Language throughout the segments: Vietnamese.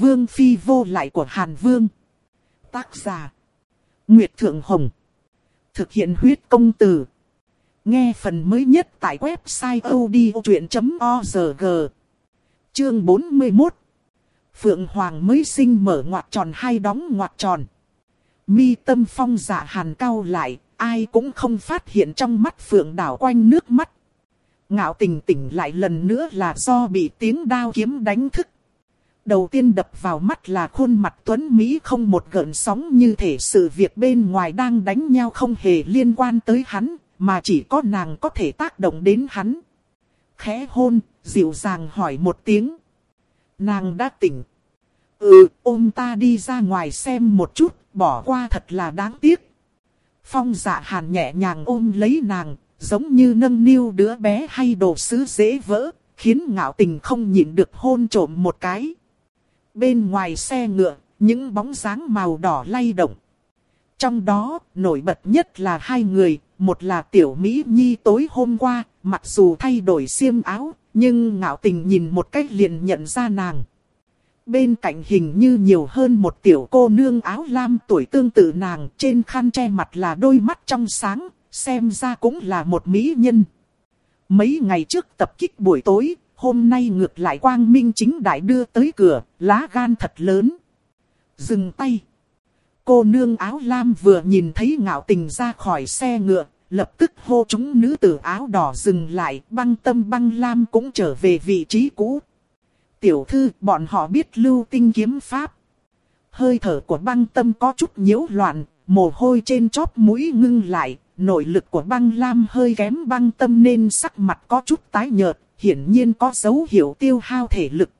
Vương Phi vô lại của Hàn Vương. Tác giả. Nguyệt Thượng Hồng. Thực hiện huyết công từ. Nghe phần mới nhất tại website odchuyện.org. Chương 41. Phượng Hoàng mới sinh mở ngoặt tròn hay đóng ngoặt tròn. Mi tâm phong giả hàn cao lại, ai cũng không phát hiện trong mắt Phượng đảo quanh nước mắt. Ngạo tình tỉnh lại lần nữa là do bị tiếng đao kiếm đánh thức. Đầu tiên đập vào mắt là khuôn mặt Tuấn Mỹ không một gợn sóng như thể sự việc bên ngoài đang đánh nhau không hề liên quan tới hắn, mà chỉ có nàng có thể tác động đến hắn. Khẽ hôn, dịu dàng hỏi một tiếng. Nàng đã tỉnh. Ừ, ôm ta đi ra ngoài xem một chút, bỏ qua thật là đáng tiếc. Phong dạ hàn nhẹ nhàng ôm lấy nàng, giống như nâng niu đứa bé hay đồ sứ dễ vỡ, khiến ngạo tình không nhịn được hôn trộm một cái. Bên ngoài xe ngựa, những bóng dáng màu đỏ lay động. Trong đó, nổi bật nhất là hai người, một là tiểu Mỹ Nhi tối hôm qua, mặc dù thay đổi xiêm áo, nhưng ngạo tình nhìn một cách liền nhận ra nàng. Bên cạnh hình như nhiều hơn một tiểu cô nương áo lam tuổi tương tự nàng, trên khăn che mặt là đôi mắt trong sáng, xem ra cũng là một mỹ nhân. Mấy ngày trước tập kích buổi tối, hôm nay ngược lại quang minh chính đại đưa tới cửa, lá gan thật lớn. Dừng tay. Cô nương áo lam vừa nhìn thấy ngạo tình ra khỏi xe ngựa, lập tức hô chúng nữ tử áo đỏ dừng lại, băng tâm băng lam cũng trở về vị trí cũ. Tiểu thư, bọn họ biết lưu tinh kiếm pháp. Hơi thở của băng tâm có chút nhiễu loạn, mồ hôi trên chóp mũi ngưng lại, nội lực của băng lam hơi kém băng tâm nên sắc mặt có chút tái nhợt, hiển nhiên có dấu hiệu tiêu hao thể lực.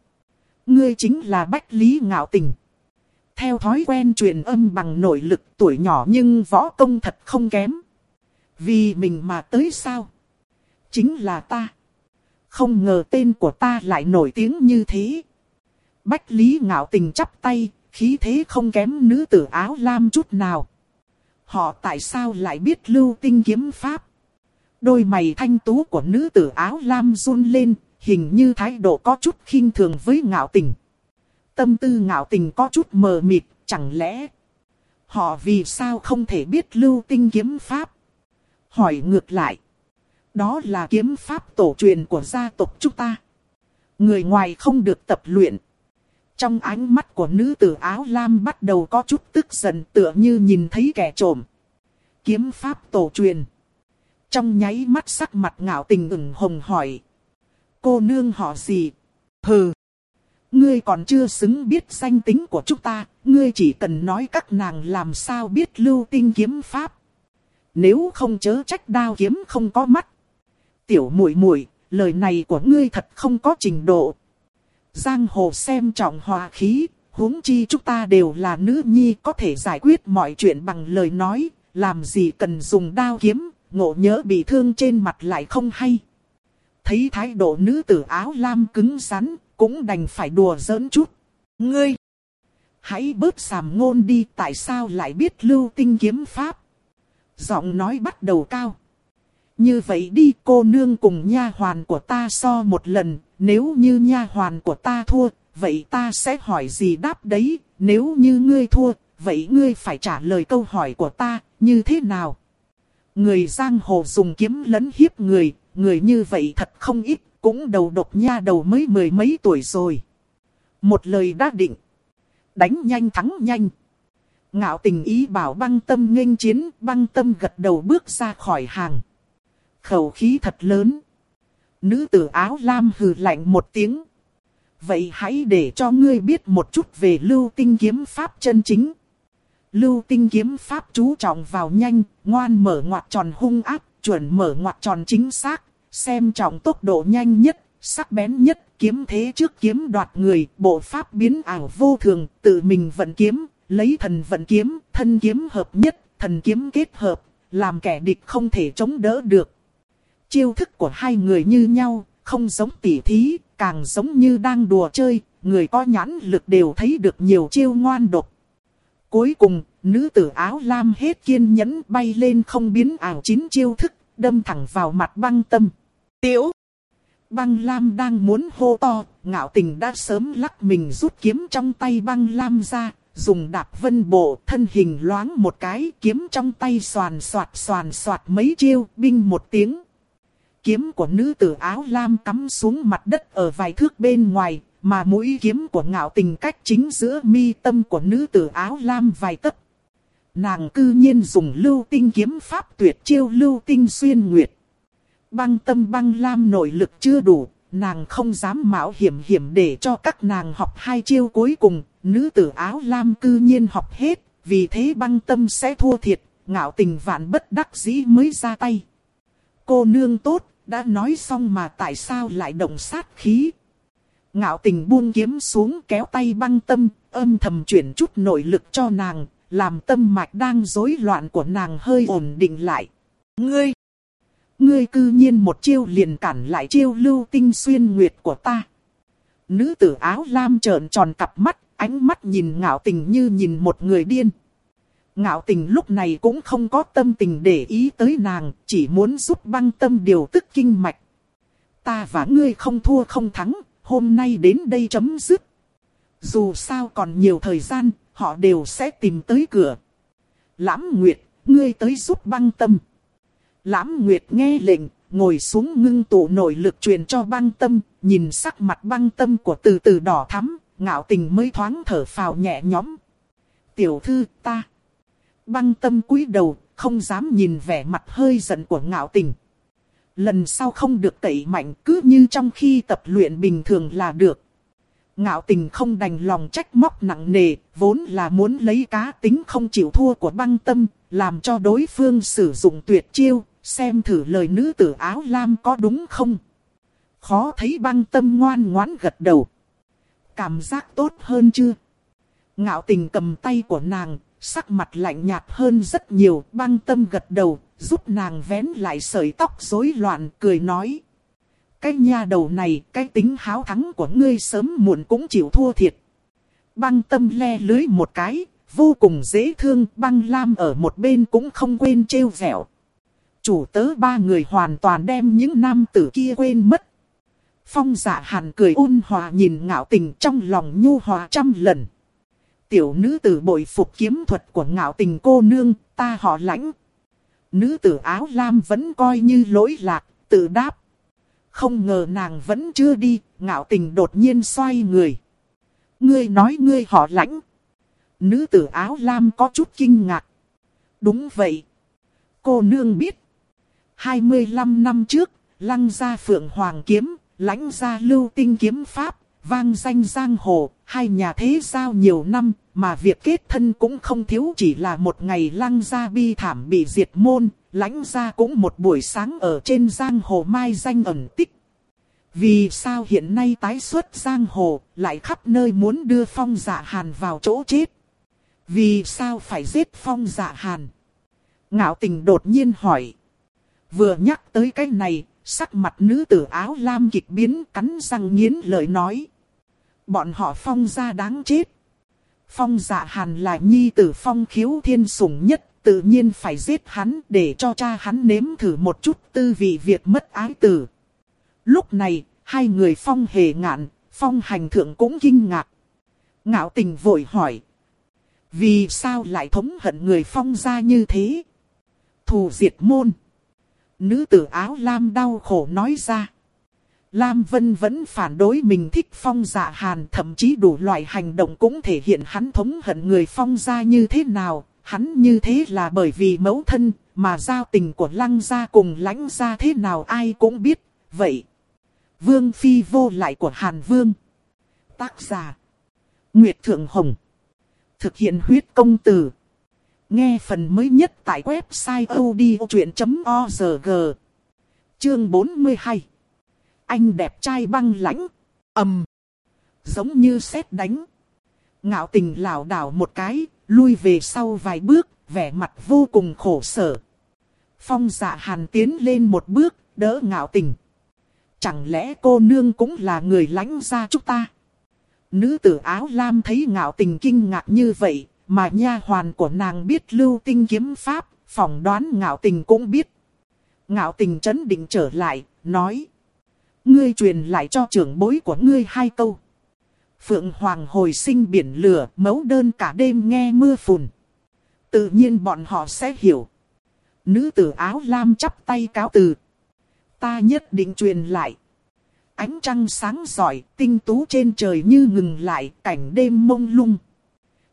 Ngươi chính là Bách Lý Ngạo Tình. Theo thói quen truyền âm bằng nội lực tuổi nhỏ nhưng võ công thật không kém. Vì mình mà tới sao? Chính là ta. Không ngờ tên của ta lại nổi tiếng như thế. Bách Lý Ngạo Tình chắp tay, khí thế không kém nữ tử áo lam chút nào. Họ tại sao lại biết lưu tinh kiếm pháp? Đôi mày thanh tú của nữ tử áo lam run lên, hình như thái độ có chút khinh thường với ngạo tình. Tâm tư ngạo tình có chút mờ mịt, chẳng lẽ họ vì sao không thể biết lưu tinh kiếm pháp? Hỏi ngược lại. Đó là kiếm pháp tổ truyền của gia tộc chúng ta. Người ngoài không được tập luyện. Trong ánh mắt của nữ tử áo lam bắt đầu có chút tức giận tựa như nhìn thấy kẻ trộm. Kiếm pháp tổ truyền. Trong nháy mắt sắc mặt ngạo tình ửng hồng hỏi. Cô nương họ gì? Hừ. Ngươi còn chưa xứng biết danh tính của chúng ta, ngươi chỉ cần nói các nàng làm sao biết lưu tinh kiếm pháp. Nếu không chớ trách đao kiếm không có mắt. Tiểu muội muội, lời này của ngươi thật không có trình độ. Giang hồ xem trọng hòa khí, huống chi chúng ta đều là nữ nhi có thể giải quyết mọi chuyện bằng lời nói, làm gì cần dùng đao kiếm, ngộ nhớ bị thương trên mặt lại không hay. Thấy thái độ nữ tử áo lam cứng rắn, cũng đành phải đùa giỡn chút. Ngươi! Hãy bớt sàm ngôn đi tại sao lại biết lưu tinh kiếm pháp. Giọng nói bắt đầu cao. Như vậy đi cô nương cùng nha hoàn của ta so một lần, nếu như nha hoàn của ta thua, vậy ta sẽ hỏi gì đáp đấy, nếu như ngươi thua, vậy ngươi phải trả lời câu hỏi của ta, như thế nào? Người giang hồ dùng kiếm lấn hiếp người, người như vậy thật không ít, cũng đầu độc nha đầu mới mười mấy tuổi rồi. Một lời đã định. Đánh nhanh thắng nhanh. Ngạo tình ý bảo băng tâm nghênh chiến, băng tâm gật đầu bước ra khỏi hàng. Khẩu khí thật lớn. Nữ tử áo lam hừ lạnh một tiếng. Vậy hãy để cho ngươi biết một chút về lưu tinh kiếm pháp chân chính. Lưu tinh kiếm pháp chú trọng vào nhanh, ngoan mở ngoặt tròn hung ác, chuẩn mở ngoặt tròn chính xác, xem trọng tốc độ nhanh nhất, sắc bén nhất, kiếm thế trước kiếm đoạt người, bộ pháp biến ảo vô thường, tự mình vận kiếm, lấy thần vận kiếm, thân kiếm hợp nhất, thần kiếm kết hợp, làm kẻ địch không thể chống đỡ được. Chiêu thức của hai người như nhau, không giống tỉ thí, càng giống như đang đùa chơi, người có nhãn lực đều thấy được nhiều chiêu ngoan độc. Cuối cùng, nữ tử áo lam hết kiên nhẫn bay lên không biến ảo chín chiêu thức, đâm thẳng vào mặt băng tâm. Tiểu! Băng Lam đang muốn hô to, ngạo tình đã sớm lắc mình rút kiếm trong tay băng Lam ra, dùng đạp vân bộ thân hình loáng một cái kiếm trong tay xoàn xoạt xoàn xoạt mấy chiêu, binh một tiếng. Kiếm của nữ tử áo lam cắm xuống mặt đất ở vài thước bên ngoài, mà mũi kiếm của ngạo tình cách chính giữa mi tâm của nữ tử áo lam vài tấc. Nàng cư nhiên dùng lưu tinh kiếm pháp tuyệt chiêu lưu tinh xuyên nguyệt. Băng tâm băng lam nội lực chưa đủ, nàng không dám mạo hiểm hiểm để cho các nàng học hai chiêu cuối cùng, nữ tử áo lam cư nhiên học hết, vì thế băng tâm sẽ thua thiệt, ngạo tình vạn bất đắc dĩ mới ra tay. Cô nương tốt, đã nói xong mà tại sao lại động sát khí. Ngạo tình buông kiếm xuống kéo tay băng tâm, âm thầm chuyển chút nội lực cho nàng, làm tâm mạch đang rối loạn của nàng hơi ổn định lại. Ngươi! Ngươi cư nhiên một chiêu liền cản lại chiêu lưu tinh xuyên nguyệt của ta. Nữ tử áo lam trợn tròn cặp mắt, ánh mắt nhìn ngạo tình như nhìn một người điên. Ngạo tình lúc này cũng không có tâm tình để ý tới nàng, chỉ muốn giúp băng tâm điều tức kinh mạch. Ta và ngươi không thua không thắng, hôm nay đến đây chấm dứt. Dù sao còn nhiều thời gian, họ đều sẽ tìm tới cửa. Lãm Nguyệt, ngươi tới giúp băng tâm. Lãm Nguyệt nghe lệnh, ngồi xuống ngưng tụ nội lực truyền cho băng tâm, nhìn sắc mặt băng tâm của từ từ đỏ thắm, ngạo tình mới thoáng thở phào nhẹ nhõm. Tiểu thư ta. Băng tâm cúi đầu, không dám nhìn vẻ mặt hơi giận của ngạo tình. Lần sau không được tẩy mạnh cứ như trong khi tập luyện bình thường là được. Ngạo tình không đành lòng trách móc nặng nề, vốn là muốn lấy cá tính không chịu thua của băng tâm, làm cho đối phương sử dụng tuyệt chiêu, xem thử lời nữ tử áo lam có đúng không. Khó thấy băng tâm ngoan ngoãn gật đầu. Cảm giác tốt hơn chưa? Ngạo tình cầm tay của nàng, sắc mặt lạnh nhạt hơn rất nhiều, băng tâm gật đầu, giúp nàng vén lại sợi tóc rối loạn, cười nói. Cái nha đầu này, cái tính háo thắng của ngươi sớm muộn cũng chịu thua thiệt. Băng tâm le lưới một cái, vô cùng dễ thương, băng lam ở một bên cũng không quên trêu vẹo. Chủ tớ ba người hoàn toàn đem những nam tử kia quên mất. Phong dạ hàn cười ôn hòa nhìn ngạo tình trong lòng nhu hòa trăm lần. Tiểu nữ tử bội phục kiếm thuật của ngạo tình cô nương, ta họ lãnh. Nữ tử áo lam vẫn coi như lỗi lạc, tự đáp. Không ngờ nàng vẫn chưa đi, ngạo tình đột nhiên xoay người. Ngươi nói ngươi họ lãnh. Nữ tử áo lam có chút kinh ngạc. Đúng vậy. Cô nương biết. 25 năm trước, lăng ra phượng hoàng kiếm, lãnh ra lưu tinh kiếm pháp, vang danh giang hồ, hai nhà thế giao nhiều năm, mà việc kết thân cũng không thiếu chỉ là một ngày lăng gia bi thảm bị diệt môn, lãnh gia cũng một buổi sáng ở trên giang hồ mai danh ẩn tích. Vì sao hiện nay tái xuất giang hồ, lại khắp nơi muốn đưa phong dạ hàn vào chỗ chết? Vì sao phải giết phong dạ hàn? Ngạo tình đột nhiên hỏi. Vừa nhắc tới cái này, sắc mặt nữ tử áo lam kịch biến cắn răng nghiến lời nói. Bọn họ phong ra đáng chết. Phong dạ hàn là nhi tử phong khiếu thiên sủng nhất, tự nhiên phải giết hắn để cho cha hắn nếm thử một chút tư vị việc mất ái tử. Lúc này, hai người phong hề ngạn, phong hành thượng cũng kinh ngạc. Ngạo tình vội hỏi. Vì sao lại thống hận người phong ra như thế? Thù diệt môn. Nữ tử áo lam đau khổ nói ra. Lam Vân vẫn phản đối mình thích phong dạ hàn thậm chí đủ loại hành động cũng thể hiện hắn thống hận người phong gia như thế nào. Hắn như thế là bởi vì mẫu thân mà giao tình của lăng gia cùng lãnh gia thế nào ai cũng biết. Vậy, Vương Phi vô lại của Hàn Vương. Tác giả, Nguyệt Thượng Hồng. Thực hiện huyết công từ. Nghe phần mới nhất tại website odchuyện.org. Chương 42 anh đẹp trai băng lãnh, ầm, giống như sét đánh. Ngạo tình lảo đảo một cái, lui về sau vài bước, vẻ mặt vô cùng khổ sở. Phong dạ hàn tiến lên một bước, đỡ ngạo tình. Chẳng lẽ cô nương cũng là người lãnh ra chúng ta? Nữ tử áo lam thấy ngạo tình kinh ngạc như vậy, mà nha hoàn của nàng biết lưu tinh kiếm pháp, phỏng đoán ngạo tình cũng biết. Ngạo tình chấn định trở lại, nói ngươi truyền lại cho trưởng bối của ngươi hai câu. Phượng Hoàng hồi sinh biển lửa, mấu đơn cả đêm nghe mưa phùn. Tự nhiên bọn họ sẽ hiểu. Nữ tử áo lam chắp tay cáo từ. Ta nhất định truyền lại. Ánh trăng sáng giỏi, tinh tú trên trời như ngừng lại, cảnh đêm mông lung.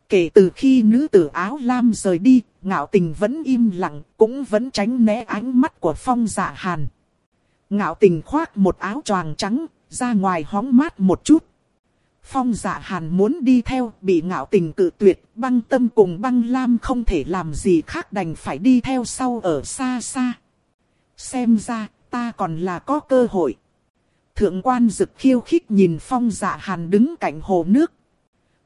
Kể từ khi nữ tử áo lam rời đi, ngạo tình vẫn im lặng, cũng vẫn tránh né ánh mắt của phong dạ hàn. Ngạo tình khoác một áo choàng trắng, ra ngoài hóng mát một chút. Phong dạ hàn muốn đi theo, bị ngạo tình cự tuyệt, băng tâm cùng băng lam không thể làm gì khác đành phải đi theo sau ở xa xa. Xem ra, ta còn là có cơ hội. Thượng quan dực khiêu khích nhìn phong dạ hàn đứng cạnh hồ nước.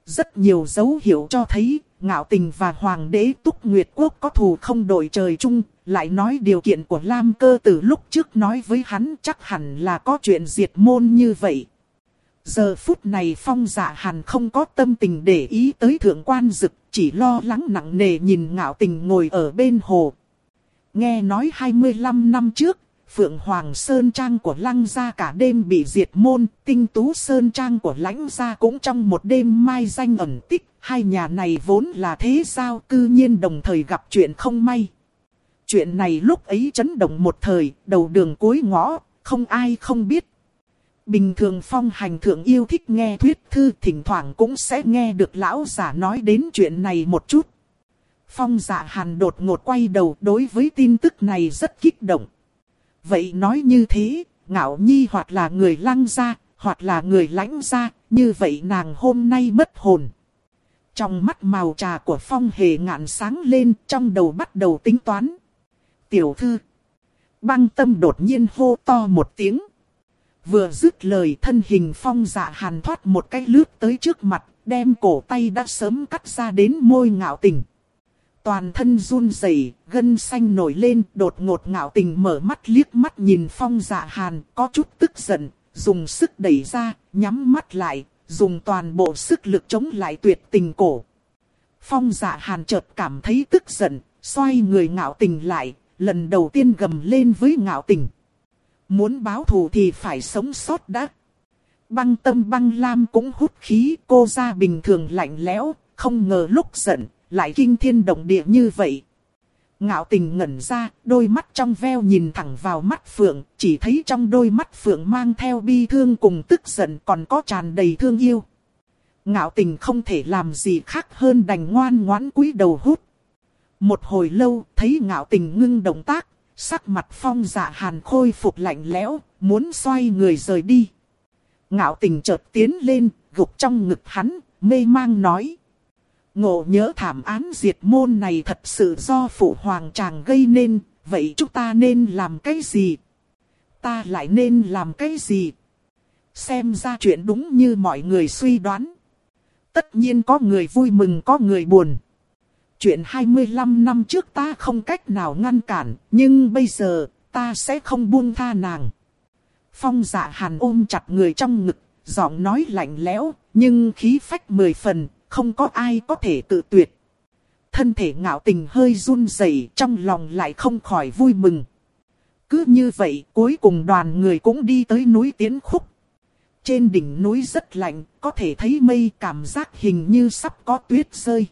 Rất nhiều dấu hiệu cho thấy, ngạo tình và hoàng đế túc nguyệt quốc có thù không đổi trời chung, lại nói điều kiện của Lam cơ từ lúc trước nói với hắn chắc hẳn là có chuyện diệt môn như vậy. Giờ phút này phong dạ hàn không có tâm tình để ý tới thượng quan dực, chỉ lo lắng nặng nề nhìn ngạo tình ngồi ở bên hồ. Nghe nói 25 năm trước, Phượng Hoàng Sơn Trang của Lăng Gia cả đêm bị diệt môn, tinh tú Sơn Trang của Lãnh Gia cũng trong một đêm mai danh ẩn tích, hai nhà này vốn là thế sao cư nhiên đồng thời gặp chuyện không may. Chuyện này lúc ấy chấn động một thời, đầu đường cuối ngõ, không ai không biết. Bình thường phong hành thượng yêu thích nghe thuyết thư thỉnh thoảng cũng sẽ nghe được lão giả nói đến chuyện này một chút. Phong giả hàn đột ngột quay đầu đối với tin tức này rất kích động. Vậy nói như thế, ngạo nhi hoặc là người lăng ra, hoặc là người lãnh ra, như vậy nàng hôm nay mất hồn. Trong mắt màu trà của phong hề ngạn sáng lên, trong đầu bắt đầu tính toán. Tiểu thư. Băng tâm đột nhiên hô to một tiếng. Vừa dứt lời thân hình phong dạ hàn thoát một cái lướt tới trước mặt, đem cổ tay đã sớm cắt ra đến môi ngạo tình. Toàn thân run rẩy, gân xanh nổi lên, đột ngột ngạo tình mở mắt liếc mắt nhìn phong dạ hàn, có chút tức giận, dùng sức đẩy ra, nhắm mắt lại, dùng toàn bộ sức lực chống lại tuyệt tình cổ. Phong dạ hàn chợt cảm thấy tức giận, xoay người ngạo tình lại, lần đầu tiên gầm lên với ngạo tình. Muốn báo thù thì phải sống sót đã. Băng tâm băng lam cũng hút khí, cô ra bình thường lạnh lẽo, không ngờ lúc giận, lại kinh thiên động địa như vậy. Ngạo tình ngẩn ra, đôi mắt trong veo nhìn thẳng vào mắt Phượng, chỉ thấy trong đôi mắt Phượng mang theo bi thương cùng tức giận còn có tràn đầy thương yêu. Ngạo tình không thể làm gì khác hơn đành ngoan ngoãn cúi đầu hút. Một hồi lâu, thấy ngạo tình ngưng động tác, sắc mặt phong dạ hàn khôi phục lạnh lẽo, muốn xoay người rời đi. Ngạo tình chợt tiến lên, gục trong ngực hắn, mê mang nói. Ngộ nhớ thảm án diệt môn này thật sự do phụ hoàng chàng gây nên, vậy chúng ta nên làm cái gì? Ta lại nên làm cái gì? Xem ra chuyện đúng như mọi người suy đoán. Tất nhiên có người vui mừng có người buồn. Chuyện 25 năm trước ta không cách nào ngăn cản, nhưng bây giờ ta sẽ không buông tha nàng. Phong dạ hàn ôm chặt người trong ngực, giọng nói lạnh lẽo, nhưng khí phách mười phần, không có ai có thể tự tuyệt. Thân thể ngạo tình hơi run rẩy trong lòng lại không khỏi vui mừng. Cứ như vậy cuối cùng đoàn người cũng đi tới núi Tiến Khúc. Trên đỉnh núi rất lạnh, có thể thấy mây cảm giác hình như sắp có tuyết rơi.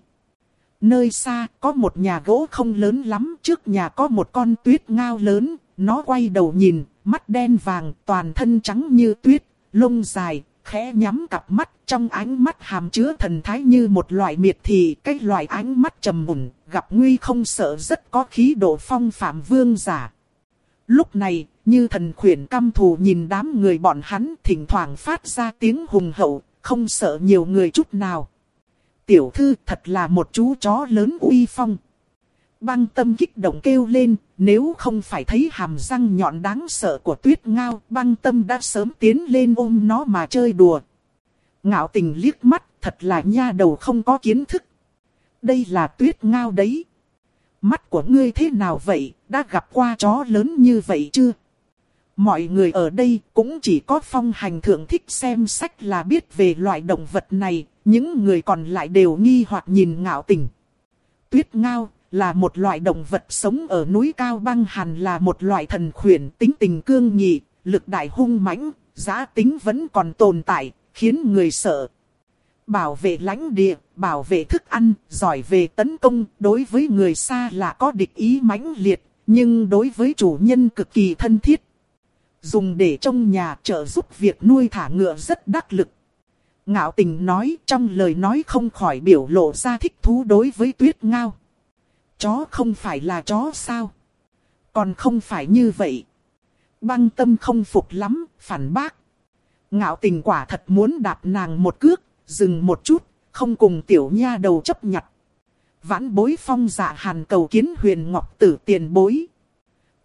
Nơi xa có một nhà gỗ không lớn lắm, trước nhà có một con tuyết ngao lớn, nó quay đầu nhìn, mắt đen vàng, toàn thân trắng như tuyết, lông dài, khẽ nhắm cặp mắt, trong ánh mắt hàm chứa thần thái như một loại miệt thị, cái loại ánh mắt trầm mùn, gặp nguy không sợ rất có khí độ phong phạm vương giả. Lúc này, như thần khuyển căm thù nhìn đám người bọn hắn thỉnh thoảng phát ra tiếng hùng hậu, không sợ nhiều người chút nào. Tiểu thư thật là một chú chó lớn uy phong. Băng tâm kích động kêu lên, nếu không phải thấy hàm răng nhọn đáng sợ của tuyết ngao, băng tâm đã sớm tiến lên ôm nó mà chơi đùa. Ngạo tình liếc mắt, thật là nha đầu không có kiến thức. Đây là tuyết ngao đấy. Mắt của ngươi thế nào vậy, đã gặp qua chó lớn như vậy chưa? Mọi người ở đây cũng chỉ có phong hành thượng thích xem sách là biết về loại động vật này, những người còn lại đều nghi hoặc nhìn ngạo tình. Tuyết ngao là một loại động vật sống ở núi cao băng hàn là một loại thần khuyển tính tình cương nghị, lực đại hung mãnh, giá tính vẫn còn tồn tại, khiến người sợ. Bảo vệ lãnh địa, bảo vệ thức ăn, giỏi về tấn công, đối với người xa là có địch ý mãnh liệt, nhưng đối với chủ nhân cực kỳ thân thiết. Dùng để trong nhà trợ giúp việc nuôi thả ngựa rất đắc lực. Ngạo tình nói trong lời nói không khỏi biểu lộ ra thích thú đối với tuyết ngao. Chó không phải là chó sao? Còn không phải như vậy. Băng tâm không phục lắm, phản bác. Ngạo tình quả thật muốn đạp nàng một cước, dừng một chút, không cùng tiểu nha đầu chấp nhặt. Vãn bối phong dạ hàn cầu kiến huyền ngọc tử tiền bối.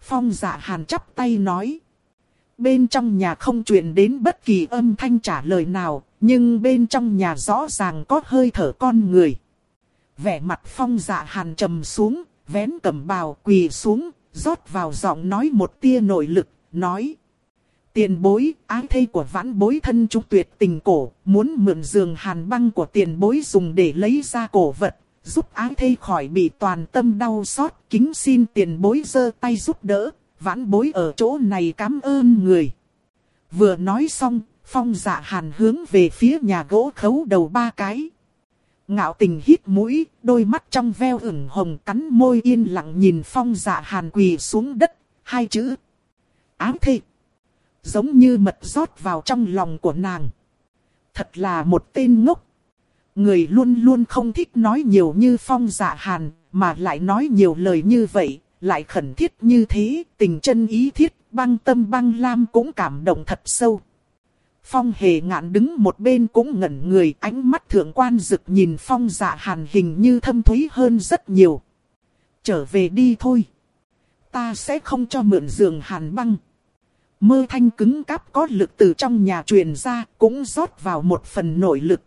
Phong dạ hàn chắp tay nói. Bên trong nhà không truyền đến bất kỳ âm thanh trả lời nào, nhưng bên trong nhà rõ ràng có hơi thở con người. Vẻ mặt phong dạ hàn trầm xuống, vén cầm bào quỳ xuống, rót vào giọng nói một tia nội lực, nói. Tiền bối, ái thây của vãn bối thân chúng tuyệt tình cổ, muốn mượn giường hàn băng của tiền bối dùng để lấy ra cổ vật, giúp ái thây khỏi bị toàn tâm đau xót, kính xin tiền bối giơ tay giúp đỡ, vãn bối ở chỗ này cảm ơn người. Vừa nói xong, phong dạ hàn hướng về phía nhà gỗ khấu đầu ba cái. Ngạo tình hít mũi, đôi mắt trong veo ửng hồng cắn môi yên lặng nhìn phong dạ hàn quỳ xuống đất, hai chữ. Ám thị. Giống như mật rót vào trong lòng của nàng. Thật là một tên ngốc. Người luôn luôn không thích nói nhiều như phong dạ hàn, mà lại nói nhiều lời như vậy, lại khẩn thiết như thế, tình chân ý thiết, băng tâm băng lam cũng cảm động thật sâu. Phong hề ngạn đứng một bên cũng ngẩn người, ánh mắt thượng quan rực nhìn phong dạ hàn hình như thâm thúy hơn rất nhiều. Trở về đi thôi. Ta sẽ không cho mượn giường hàn băng. Mơ thanh cứng cáp có lực từ trong nhà truyền ra, cũng rót vào một phần nội lực.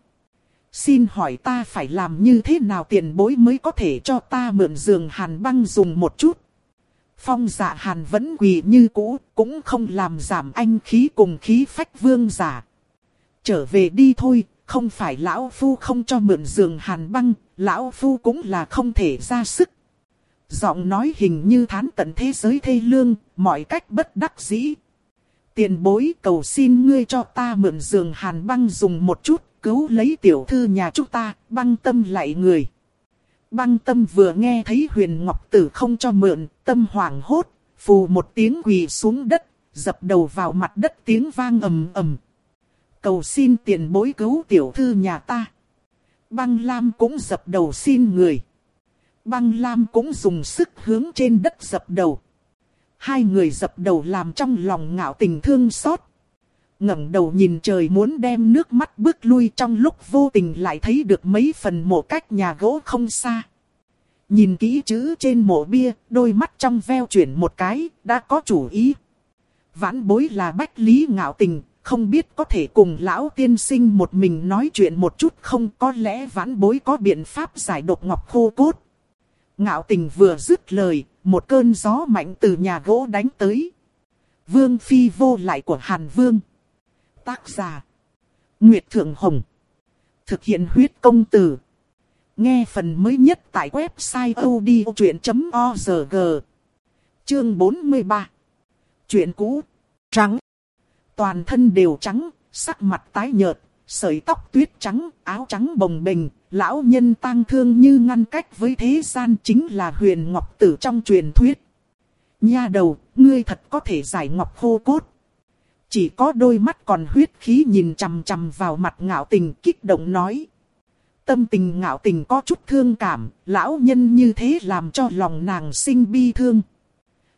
Xin hỏi ta phải làm như thế nào tiền bối mới có thể cho ta mượn giường hàn băng dùng một chút. Phong giả hàn vẫn quỳ như cũ, cũng không làm giảm anh khí cùng khí phách vương giả. Trở về đi thôi, không phải lão phu không cho mượn giường hàn băng, lão phu cũng là không thể ra sức. Giọng nói hình như thán tận thế giới thê lương, mọi cách bất đắc dĩ. Tiền bối cầu xin ngươi cho ta mượn giường hàn băng dùng một chút, cứu lấy tiểu thư nhà chúng ta, băng tâm lại người. Băng tâm vừa nghe thấy huyền ngọc tử không cho mượn, tâm hoảng hốt, phù một tiếng quỳ xuống đất, dập đầu vào mặt đất tiếng vang ầm ầm. Cầu xin tiền bối cứu tiểu thư nhà ta. Băng Lam cũng dập đầu xin người. Băng Lam cũng dùng sức hướng trên đất dập đầu. Hai người dập đầu làm trong lòng ngạo tình thương xót ngẩng đầu nhìn trời muốn đem nước mắt bước lui trong lúc vô tình lại thấy được mấy phần mộ cách nhà gỗ không xa. Nhìn kỹ chữ trên mộ bia, đôi mắt trong veo chuyển một cái, đã có chủ ý. Vãn bối là bách lý ngạo tình, không biết có thể cùng lão tiên sinh một mình nói chuyện một chút không có lẽ vãn bối có biện pháp giải độc ngọc khô cốt. Ngạo tình vừa dứt lời, một cơn gió mạnh từ nhà gỗ đánh tới. Vương phi vô lại của Hàn Vương. Tác giả. Nguyệt Thượng Hồng. Thực hiện huyết công từ. Nghe phần mới nhất tại website odchuyện.org. Chương 43. Chuyện cũ. Trắng. Toàn thân đều trắng, sắc mặt tái nhợt, sợi tóc tuyết trắng, áo trắng bồng bềnh, lão nhân tang thương như ngăn cách với thế gian chính là huyền ngọc tử trong truyền thuyết. Nha đầu, ngươi thật có thể giải ngọc khô cốt. Chỉ có đôi mắt còn huyết khí nhìn chằm chằm vào mặt ngạo tình kích động nói. Tâm tình ngạo tình có chút thương cảm, lão nhân như thế làm cho lòng nàng sinh bi thương.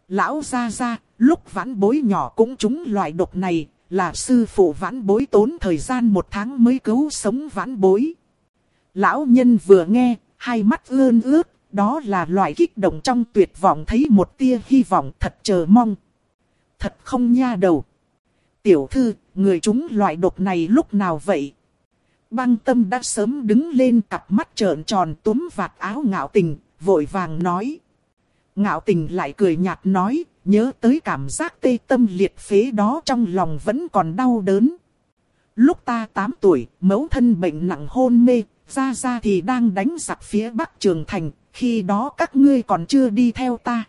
Lão ra ra, lúc vãn bối nhỏ cũng trúng loại độc này, là sư phụ vãn bối tốn thời gian một tháng mới cứu sống vãn bối. Lão nhân vừa nghe, hai mắt ươn ướt, đó là loại kích động trong tuyệt vọng thấy một tia hy vọng thật chờ mong. Thật không nha đầu. Tiểu thư, người chúng loại độc này lúc nào vậy? Băng tâm đã sớm đứng lên cặp mắt trợn tròn túm vạt áo ngạo tình, vội vàng nói. Ngạo tình lại cười nhạt nói, nhớ tới cảm giác tê tâm liệt phế đó trong lòng vẫn còn đau đớn. Lúc ta 8 tuổi, mẫu thân bệnh nặng hôn mê, ra ra thì đang đánh giặc phía bắc trường thành, khi đó các ngươi còn chưa đi theo ta.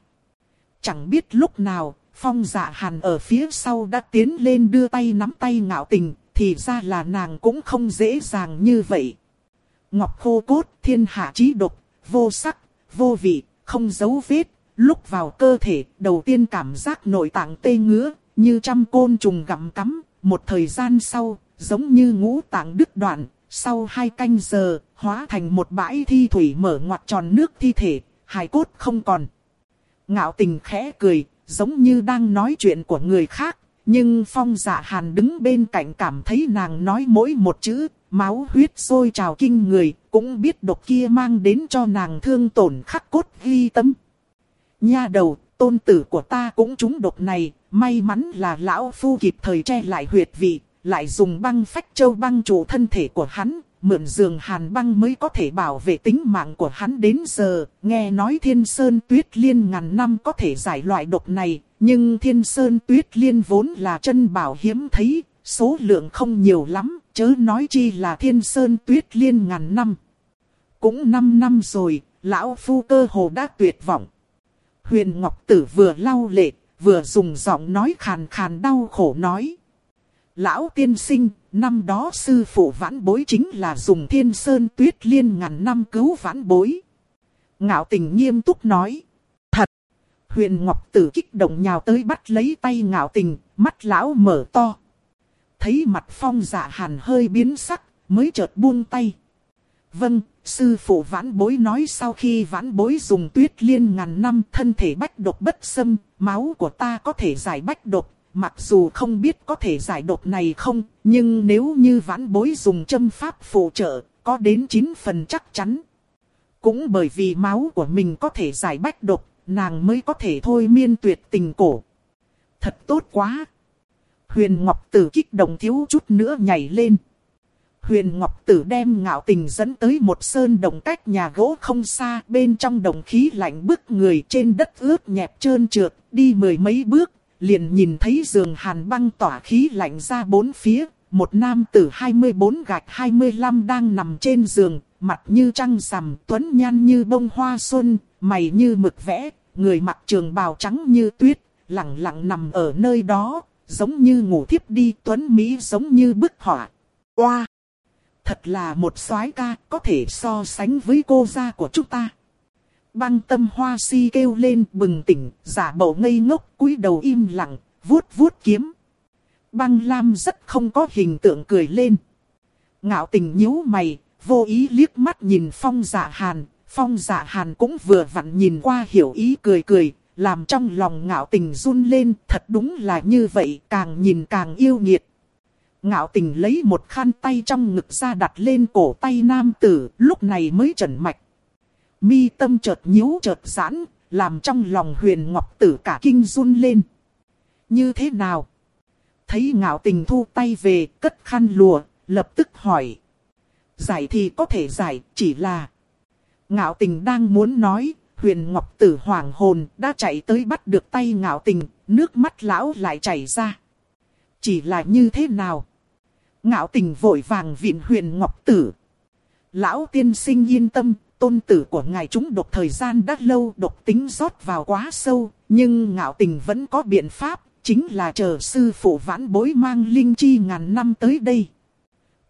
Chẳng biết lúc nào, Phong dạ hàn ở phía sau đã tiến lên đưa tay nắm tay ngạo tình, thì ra là nàng cũng không dễ dàng như vậy. Ngọc khô cốt, thiên hạ trí độc, vô sắc, vô vị, không dấu vết, lúc vào cơ thể, đầu tiên cảm giác nội tạng tê ngứa, như trăm côn trùng gặm cắm, một thời gian sau, giống như ngũ tạng đứt đoạn, sau hai canh giờ, hóa thành một bãi thi thủy mở ngoặt tròn nước thi thể, hài cốt không còn. Ngạo tình khẽ cười, giống như đang nói chuyện của người khác, nhưng phong dạ hàn đứng bên cạnh cảm thấy nàng nói mỗi một chữ, máu huyết sôi trào kinh người, cũng biết độc kia mang đến cho nàng thương tổn khắc cốt ghi tâm. Nha đầu, tôn tử của ta cũng trúng độc này, may mắn là lão phu kịp thời che lại huyệt vị, lại dùng băng phách châu băng trụ thân thể của hắn, mượn giường hàn băng mới có thể bảo vệ tính mạng của hắn đến giờ. Nghe nói thiên sơn tuyết liên ngàn năm có thể giải loại độc này, nhưng thiên sơn tuyết liên vốn là chân bảo hiếm thấy, số lượng không nhiều lắm, chớ nói chi là thiên sơn tuyết liên ngàn năm. Cũng 5 năm rồi, lão phu cơ hồ đã tuyệt vọng. Huyền Ngọc Tử vừa lau lệ, vừa dùng giọng nói khàn khàn đau khổ nói. Lão tiên sinh, năm đó sư phụ vãn bối chính là dùng thiên sơn tuyết liên ngàn năm cứu vãn bối. Ngạo tình nghiêm túc nói. Thật! Huyền Ngọc Tử kích động nhào tới bắt lấy tay ngạo tình, mắt lão mở to. Thấy mặt phong dạ hàn hơi biến sắc, mới chợt buông tay. Vâng, sư phụ vãn bối nói sau khi vãn bối dùng tuyết liên ngàn năm thân thể bách độc bất xâm, máu của ta có thể giải bách độc, mặc dù không biết có thể giải độc này không, nhưng nếu như vãn bối dùng châm pháp phụ trợ, có đến 9 phần chắc chắn. Cũng bởi vì máu của mình có thể giải bách độc, nàng mới có thể thôi miên tuyệt tình cổ. Thật tốt quá! Huyền Ngọc Tử kích động thiếu chút nữa nhảy lên. Huyền Ngọc Tử đem ngạo tình dẫn tới một sơn đồng cách nhà gỗ không xa, bên trong đồng khí lạnh bức người trên đất ướt nhẹp trơn trượt, đi mười mấy bước, liền nhìn thấy giường hàn băng tỏa khí lạnh ra bốn phía, một nam tử 24 gạch 25 đang nằm trên giường, mặt như trăng rằm, tuấn nhan như bông hoa xuân, mày như mực vẽ, người mặc trường bào trắng như tuyết, lặng lặng nằm ở nơi đó, giống như ngủ thiếp đi, tuấn Mỹ giống như bức họa. Oa! Thật là một soái ca, có thể so sánh với cô gia của chúng ta. Băng tâm hoa si kêu lên bừng tỉnh, giả bộ ngây ngốc, cúi đầu im lặng, vuốt vuốt kiếm. Băng lam rất không có hình tượng cười lên. Ngạo tình nhíu mày, vô ý liếc mắt nhìn phong dạ hàn. Phong dạ hàn cũng vừa vặn nhìn qua hiểu ý cười cười, làm trong lòng ngạo tình run lên, thật đúng là như vậy, càng nhìn càng yêu nghiệt. Ngạo tình lấy một khăn tay trong ngực ra đặt lên cổ tay nam tử, lúc này mới trần mạch. Mi tâm chợt nhíu chợt giãn, làm trong lòng huyền ngọc tử cả kinh run lên. Như thế nào? Thấy ngạo tình thu tay về, cất khăn lùa, lập tức hỏi. Giải thì có thể giải, chỉ là... Ngạo tình đang muốn nói, huyền ngọc tử hoàng hồn đã chạy tới bắt được tay ngạo tình, nước mắt lão lại chảy ra. Chỉ là như thế nào? Ngạo tình vội vàng viện huyền ngọc tử. Lão tiên sinh yên tâm, tôn tử của ngài chúng độc thời gian đã lâu độc tính rót vào quá sâu, nhưng ngạo tình vẫn có biện pháp, chính là chờ sư phụ vãn bối mang linh chi ngàn năm tới đây.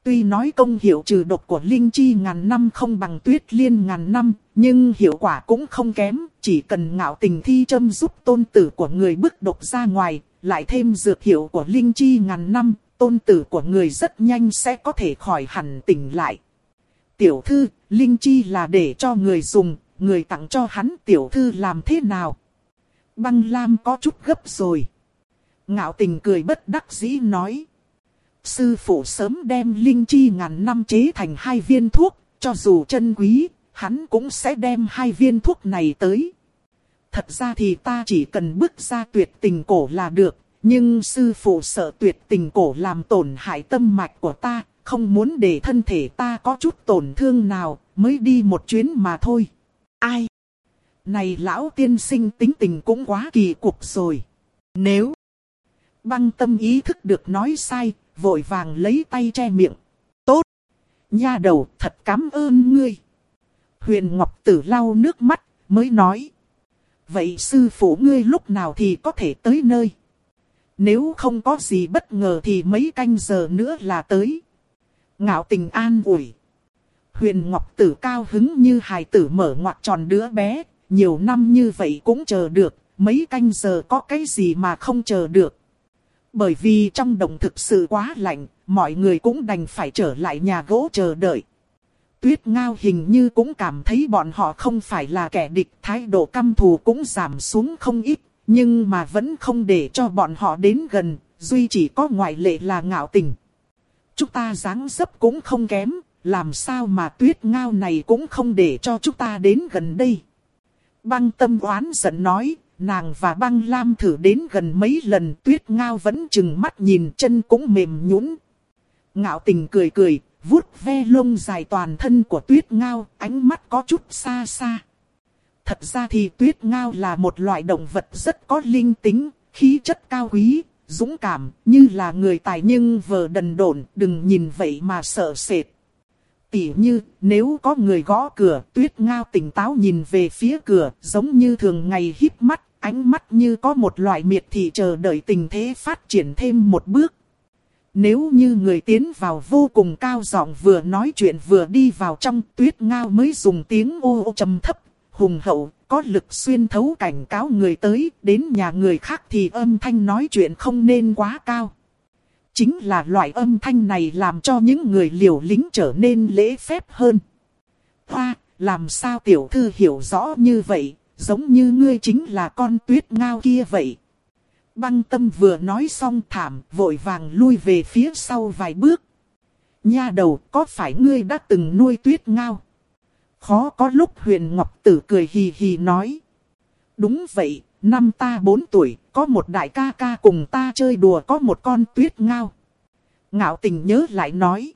Tuy nói công hiệu trừ độc của linh chi ngàn năm không bằng tuyết liên ngàn năm, nhưng hiệu quả cũng không kém, chỉ cần ngạo tình thi châm giúp tôn tử của người bức độc ra ngoài, lại thêm dược hiệu của linh chi ngàn năm, tôn tử của người rất nhanh sẽ có thể khỏi hẳn tỉnh lại. Tiểu thư, linh chi là để cho người dùng, người tặng cho hắn tiểu thư làm thế nào? Băng Lam có chút gấp rồi. Ngạo tình cười bất đắc dĩ nói. Sư phụ sớm đem linh chi ngàn năm chế thành hai viên thuốc, cho dù chân quý, hắn cũng sẽ đem hai viên thuốc này tới. Thật ra thì ta chỉ cần bước ra tuyệt tình cổ là được, nhưng sư phụ sợ tuyệt tình cổ làm tổn hại tâm mạch của ta, không muốn để thân thể ta có chút tổn thương nào, mới đi một chuyến mà thôi. Ai? Này lão tiên sinh tính tình cũng quá kỳ cục rồi. Nếu băng tâm ý thức được nói sai, vội vàng lấy tay che miệng. Tốt! Nha đầu thật cảm ơn ngươi. Huyền Ngọc Tử lau nước mắt, mới nói. vậy sư phụ ngươi lúc nào thì có thể tới nơi? Nếu không có gì bất ngờ thì mấy canh giờ nữa là tới. Ngạo tình an ủi. Huyền Ngọc Tử cao hứng như hài tử mở ngoặt tròn đứa bé, nhiều năm như vậy cũng chờ được, mấy canh giờ có cái gì mà không chờ được. Bởi vì trong đồng thực sự quá lạnh, mọi người cũng đành phải trở lại nhà gỗ chờ đợi. Tuyết ngao hình như cũng cảm thấy bọn họ không phải là kẻ địch, thái độ căm thù cũng giảm xuống không ít, nhưng mà vẫn không để cho bọn họ đến gần, duy chỉ có ngoại lệ là ngạo tình. Chúng ta dáng dấp cũng không kém, làm sao mà tuyết ngao này cũng không để cho chúng ta đến gần đây. Băng tâm oán giận nói, nàng và băng lam thử đến gần mấy lần tuyết ngao vẫn chừng mắt nhìn chân cũng mềm nhũn. Ngạo tình cười cười, vuốt ve lông dài toàn thân của tuyết ngao, ánh mắt có chút xa xa. Thật ra thì tuyết ngao là một loại động vật rất có linh tính, khí chất cao quý, dũng cảm, như là người tài nhưng vờ đần độn, đừng nhìn vậy mà sợ sệt. Tỉ như, nếu có người gõ cửa, tuyết ngao tỉnh táo nhìn về phía cửa, giống như thường ngày híp mắt, ánh mắt như có một loại miệt thị chờ đợi tình thế phát triển thêm một bước. Nếu như người tiến vào vô cùng cao giọng vừa nói chuyện vừa đi vào trong tuyết ngao mới dùng tiếng ô ô trầm thấp, hùng hậu, có lực xuyên thấu cảnh cáo người tới, đến nhà người khác thì âm thanh nói chuyện không nên quá cao. Chính là loại âm thanh này làm cho những người liều lính trở nên lễ phép hơn. Hoa, làm sao tiểu thư hiểu rõ như vậy, giống như ngươi chính là con tuyết ngao kia vậy. Băng tâm vừa nói xong thảm, vội vàng lui về phía sau vài bước. Nha đầu, có phải ngươi đã từng nuôi tuyết ngao? Khó có lúc huyền ngọc tử cười hì hì nói. Đúng vậy, năm ta bốn tuổi, có một đại ca ca cùng ta chơi đùa có một con tuyết ngao. Ngạo tình nhớ lại nói.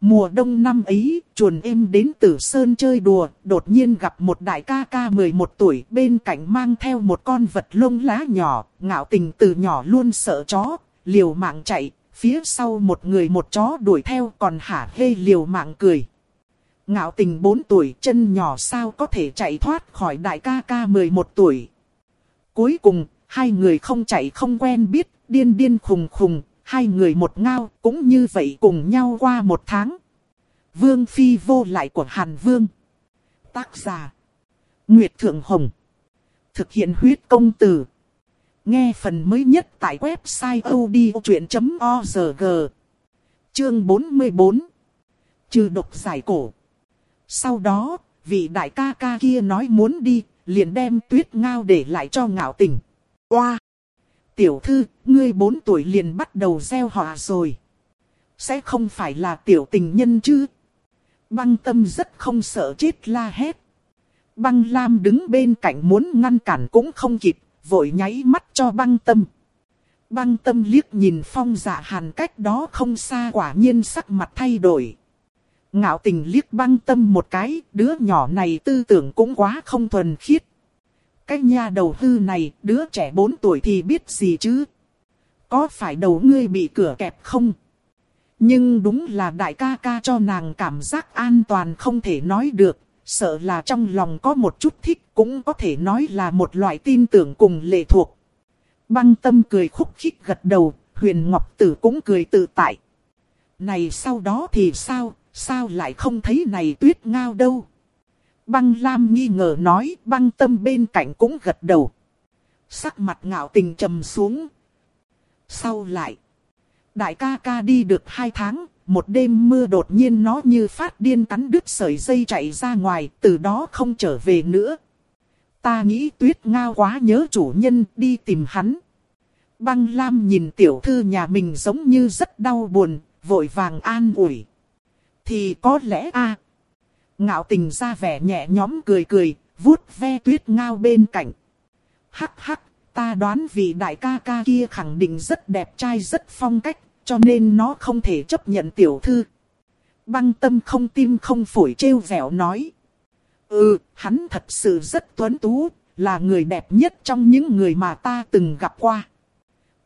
Mùa đông năm ấy, chuồn em đến Tử Sơn chơi đùa, đột nhiên gặp một đại ca ca 11 tuổi bên cạnh mang theo một con vật lông lá nhỏ, ngạo tình từ nhỏ luôn sợ chó, liều mạng chạy, phía sau một người một chó đuổi theo còn hả hê liều mạng cười. Ngạo tình 4 tuổi chân nhỏ sao có thể chạy thoát khỏi đại ca ca 11 tuổi. Cuối cùng, hai người không chạy không quen biết, điên điên khùng khùng, hai người một ngao, cũng như vậy cùng nhau qua một tháng. Vương Phi vô lại của Hàn Vương. Tác giả. Nguyệt Thượng Hồng. Thực hiện huyết công từ. Nghe phần mới nhất tại website odchuyện.org. Chương 44. Trừ độc giải cổ. Sau đó, vị đại ca ca kia nói muốn đi, liền đem tuyết ngao để lại cho ngạo tình. Oa! Tiểu thư, ngươi bốn tuổi liền bắt đầu gieo họa rồi. Sẽ không phải là tiểu tình nhân chứ? Băng tâm rất không sợ chết la hét. Băng lam đứng bên cạnh muốn ngăn cản cũng không kịp, vội nháy mắt cho băng tâm. Băng tâm liếc nhìn phong dạ hàn cách đó không xa quả nhiên sắc mặt thay đổi. Ngạo tình liếc băng tâm một cái, đứa nhỏ này tư tưởng cũng quá không thuần khiết. Cái nha đầu hư này, đứa trẻ 4 tuổi thì biết gì chứ? Có phải đầu ngươi bị cửa kẹp không? Nhưng đúng là đại ca ca cho nàng cảm giác an toàn không thể nói được, sợ là trong lòng có một chút thích cũng có thể nói là một loại tin tưởng cùng lệ thuộc. Băng tâm cười khúc khích gật đầu, huyền ngọc tử cũng cười tự tại. Này sau đó thì sao, sao lại không thấy này tuyết ngao đâu? Băng Lam nghi ngờ nói, băng tâm bên cạnh cũng gật đầu. Sắc mặt ngạo tình trầm xuống. Sau lại, đại ca ca đi được hai tháng, một đêm mưa đột nhiên nó như phát điên cắn đứt sợi dây chạy ra ngoài, từ đó không trở về nữa. Ta nghĩ tuyết ngao quá nhớ chủ nhân đi tìm hắn. Băng Lam nhìn tiểu thư nhà mình giống như rất đau buồn, vội vàng an ủi. Thì có lẽ a Ngạo tình ra vẻ nhẹ nhóm cười cười, vuốt ve tuyết ngao bên cạnh. Hắc hắc, ta đoán vị đại ca ca kia khẳng định rất đẹp trai rất phong cách, cho nên nó không thể chấp nhận tiểu thư. Băng tâm không tim không phổi trêu vẻo nói. Ừ, hắn thật sự rất tuấn tú, là người đẹp nhất trong những người mà ta từng gặp qua.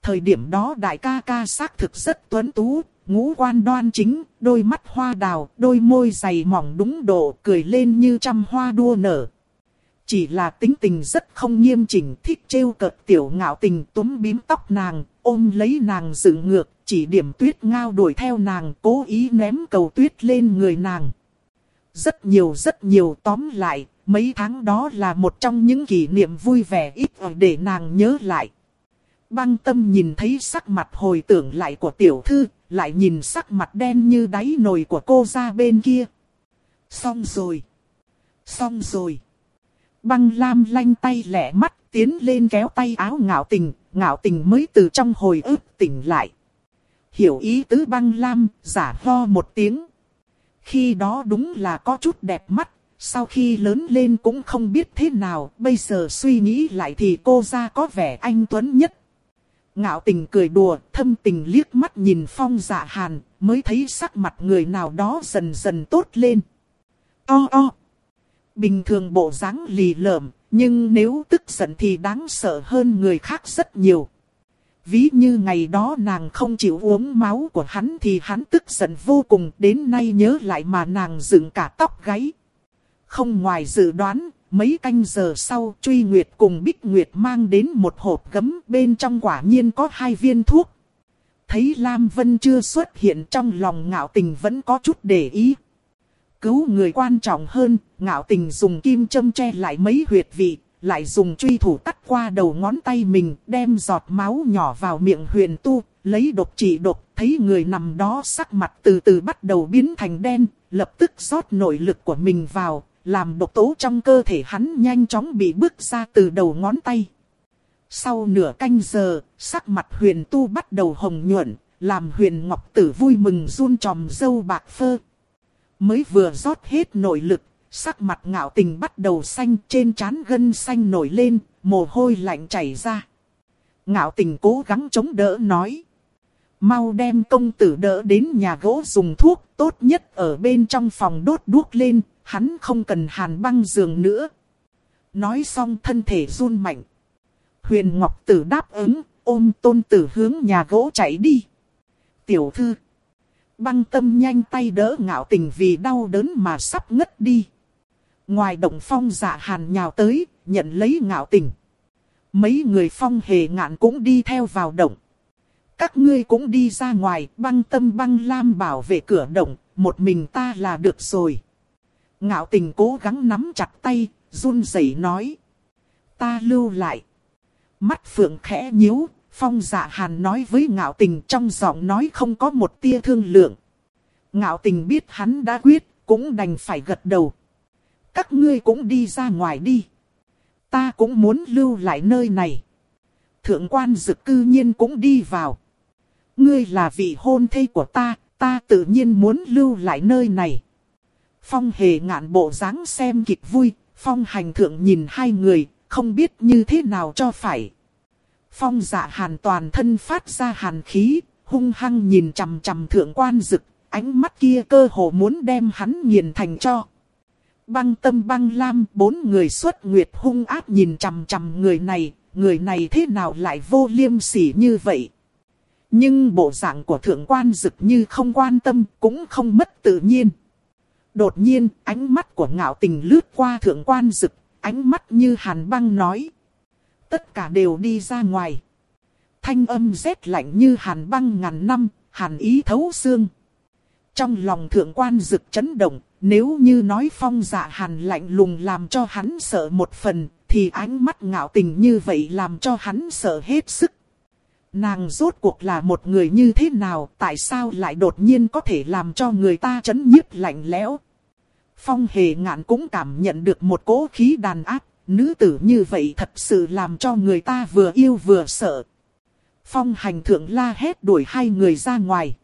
Thời điểm đó đại ca ca xác thực rất tuấn tú, ngũ quan đoan chính, đôi mắt hoa đào, đôi môi dày mỏng đúng độ, cười lên như trăm hoa đua nở. chỉ là tính tình rất không nghiêm chỉnh, thích trêu cợt tiểu ngạo tình túm bím tóc nàng, ôm lấy nàng dựng ngược, chỉ điểm tuyết ngao đuổi theo nàng, cố ý ném cầu tuyết lên người nàng. Rất nhiều rất nhiều tóm lại, mấy tháng đó là một trong những kỷ niệm vui vẻ ít để nàng nhớ lại. Băng tâm nhìn thấy sắc mặt hồi tưởng lại của tiểu thư, lại nhìn sắc mặt đen như đáy nồi của cô ra bên kia. Xong rồi. Xong rồi. Băng lam lanh tay lẻ mắt tiến lên kéo tay áo ngạo tình, ngạo tình mới từ trong hồi ức tỉnh lại. Hiểu ý tứ băng lam, giả ho một tiếng. Khi đó đúng là có chút đẹp mắt, sau khi lớn lên cũng không biết thế nào, bây giờ suy nghĩ lại thì cô ra có vẻ anh Tuấn nhất. Ngạo tình cười đùa, thâm tình liếc mắt nhìn phong dạ hàn, mới thấy sắc mặt người nào đó dần dần tốt lên. O o. Bình thường bộ dáng lì lợm, nhưng nếu tức giận thì đáng sợ hơn người khác rất nhiều. Ví như ngày đó nàng không chịu uống máu của hắn thì hắn tức giận vô cùng đến nay nhớ lại mà nàng dựng cả tóc gáy. Không ngoài dự đoán, mấy canh giờ sau truy nguyệt cùng bích nguyệt mang đến một hộp gấm bên trong quả nhiên có hai viên thuốc. Thấy Lam Vân chưa xuất hiện trong lòng ngạo tình vẫn có chút để ý. Cứu người quan trọng hơn, ngạo tình dùng kim châm che lại mấy huyệt vị, lại dùng truy thủ cắt qua đầu ngón tay mình, đem giọt máu nhỏ vào miệng huyền tu, lấy độc trị độc, thấy người nằm đó sắc mặt từ từ bắt đầu biến thành đen, lập tức rót nội lực của mình vào, làm độc tố trong cơ thể hắn nhanh chóng bị bước ra từ đầu ngón tay. Sau nửa canh giờ, sắc mặt huyền tu bắt đầu hồng nhuận, làm huyền ngọc tử vui mừng run tròm dâu bạc phơ. Mới vừa rót hết nội lực, sắc mặt ngạo tình bắt đầu xanh trên trán gân xanh nổi lên, mồ hôi lạnh chảy ra. Ngạo tình cố gắng chống đỡ nói. Mau đem công tử đỡ đến nhà gỗ dùng thuốc, tốt nhất ở bên trong phòng đốt đuốc lên, hắn không cần hàn băng giường nữa. Nói xong thân thể run mạnh. Huyền Ngọc Tử đáp ứng, ôm tôn tử hướng nhà gỗ chạy đi. Tiểu thư. Băng tâm nhanh tay đỡ ngạo tình vì đau đớn mà sắp ngất đi. Ngoài động phong dạ hàn nhào tới, nhận lấy ngạo tình. Mấy người phong hề ngạn cũng đi theo vào động. Các ngươi cũng đi ra ngoài, băng tâm băng lam bảo vệ cửa động, một mình ta là được rồi. Ngạo tình cố gắng nắm chặt tay, run rẩy nói. Ta lưu lại. Mắt phượng khẽ nhíu, phong dạ hàn nói với ngạo tình trong giọng nói không có một tia thương lượng. Ngạo tình biết hắn đã quyết, cũng đành phải gật đầu. Các ngươi cũng đi ra ngoài đi. Ta cũng muốn lưu lại nơi này. Thượng quan dực cư nhiên cũng đi vào. Ngươi là vị hôn thê của ta, ta tự nhiên muốn lưu lại nơi này. Phong hề ngạn bộ dáng xem kịch vui, phong hành thượng nhìn hai người, không biết như thế nào cho phải. Phong dạ hàn toàn thân phát ra hàn khí, hung hăng nhìn chằm chằm thượng quan dực, ánh mắt kia cơ hồ muốn đem hắn nghiền thành cho. Băng tâm băng lam, bốn người xuất nguyệt hung ác nhìn chằm chằm người này, người này thế nào lại vô liêm sỉ như vậy. Nhưng bộ dạng của thượng quan dực như không quan tâm, cũng không mất tự nhiên. Đột nhiên, ánh mắt của ngạo tình lướt qua thượng quan dực, ánh mắt như hàn băng nói. Tất cả đều đi ra ngoài. Thanh âm rét lạnh như hàn băng ngàn năm, hàn ý thấu xương. Trong lòng thượng quan dực chấn động, nếu như nói phong dạ hàn lạnh lùng làm cho hắn sợ một phần, thì ánh mắt ngạo tình như vậy làm cho hắn sợ hết sức. Nàng rốt cuộc là một người như thế nào, tại sao lại đột nhiên có thể làm cho người ta chấn nhiếp lạnh lẽo. Phong hề ngạn cũng cảm nhận được một cỗ khí đàn áp, nữ tử như vậy thật sự làm cho người ta vừa yêu vừa sợ. Phong hành thượng la hét đuổi hai người ra ngoài.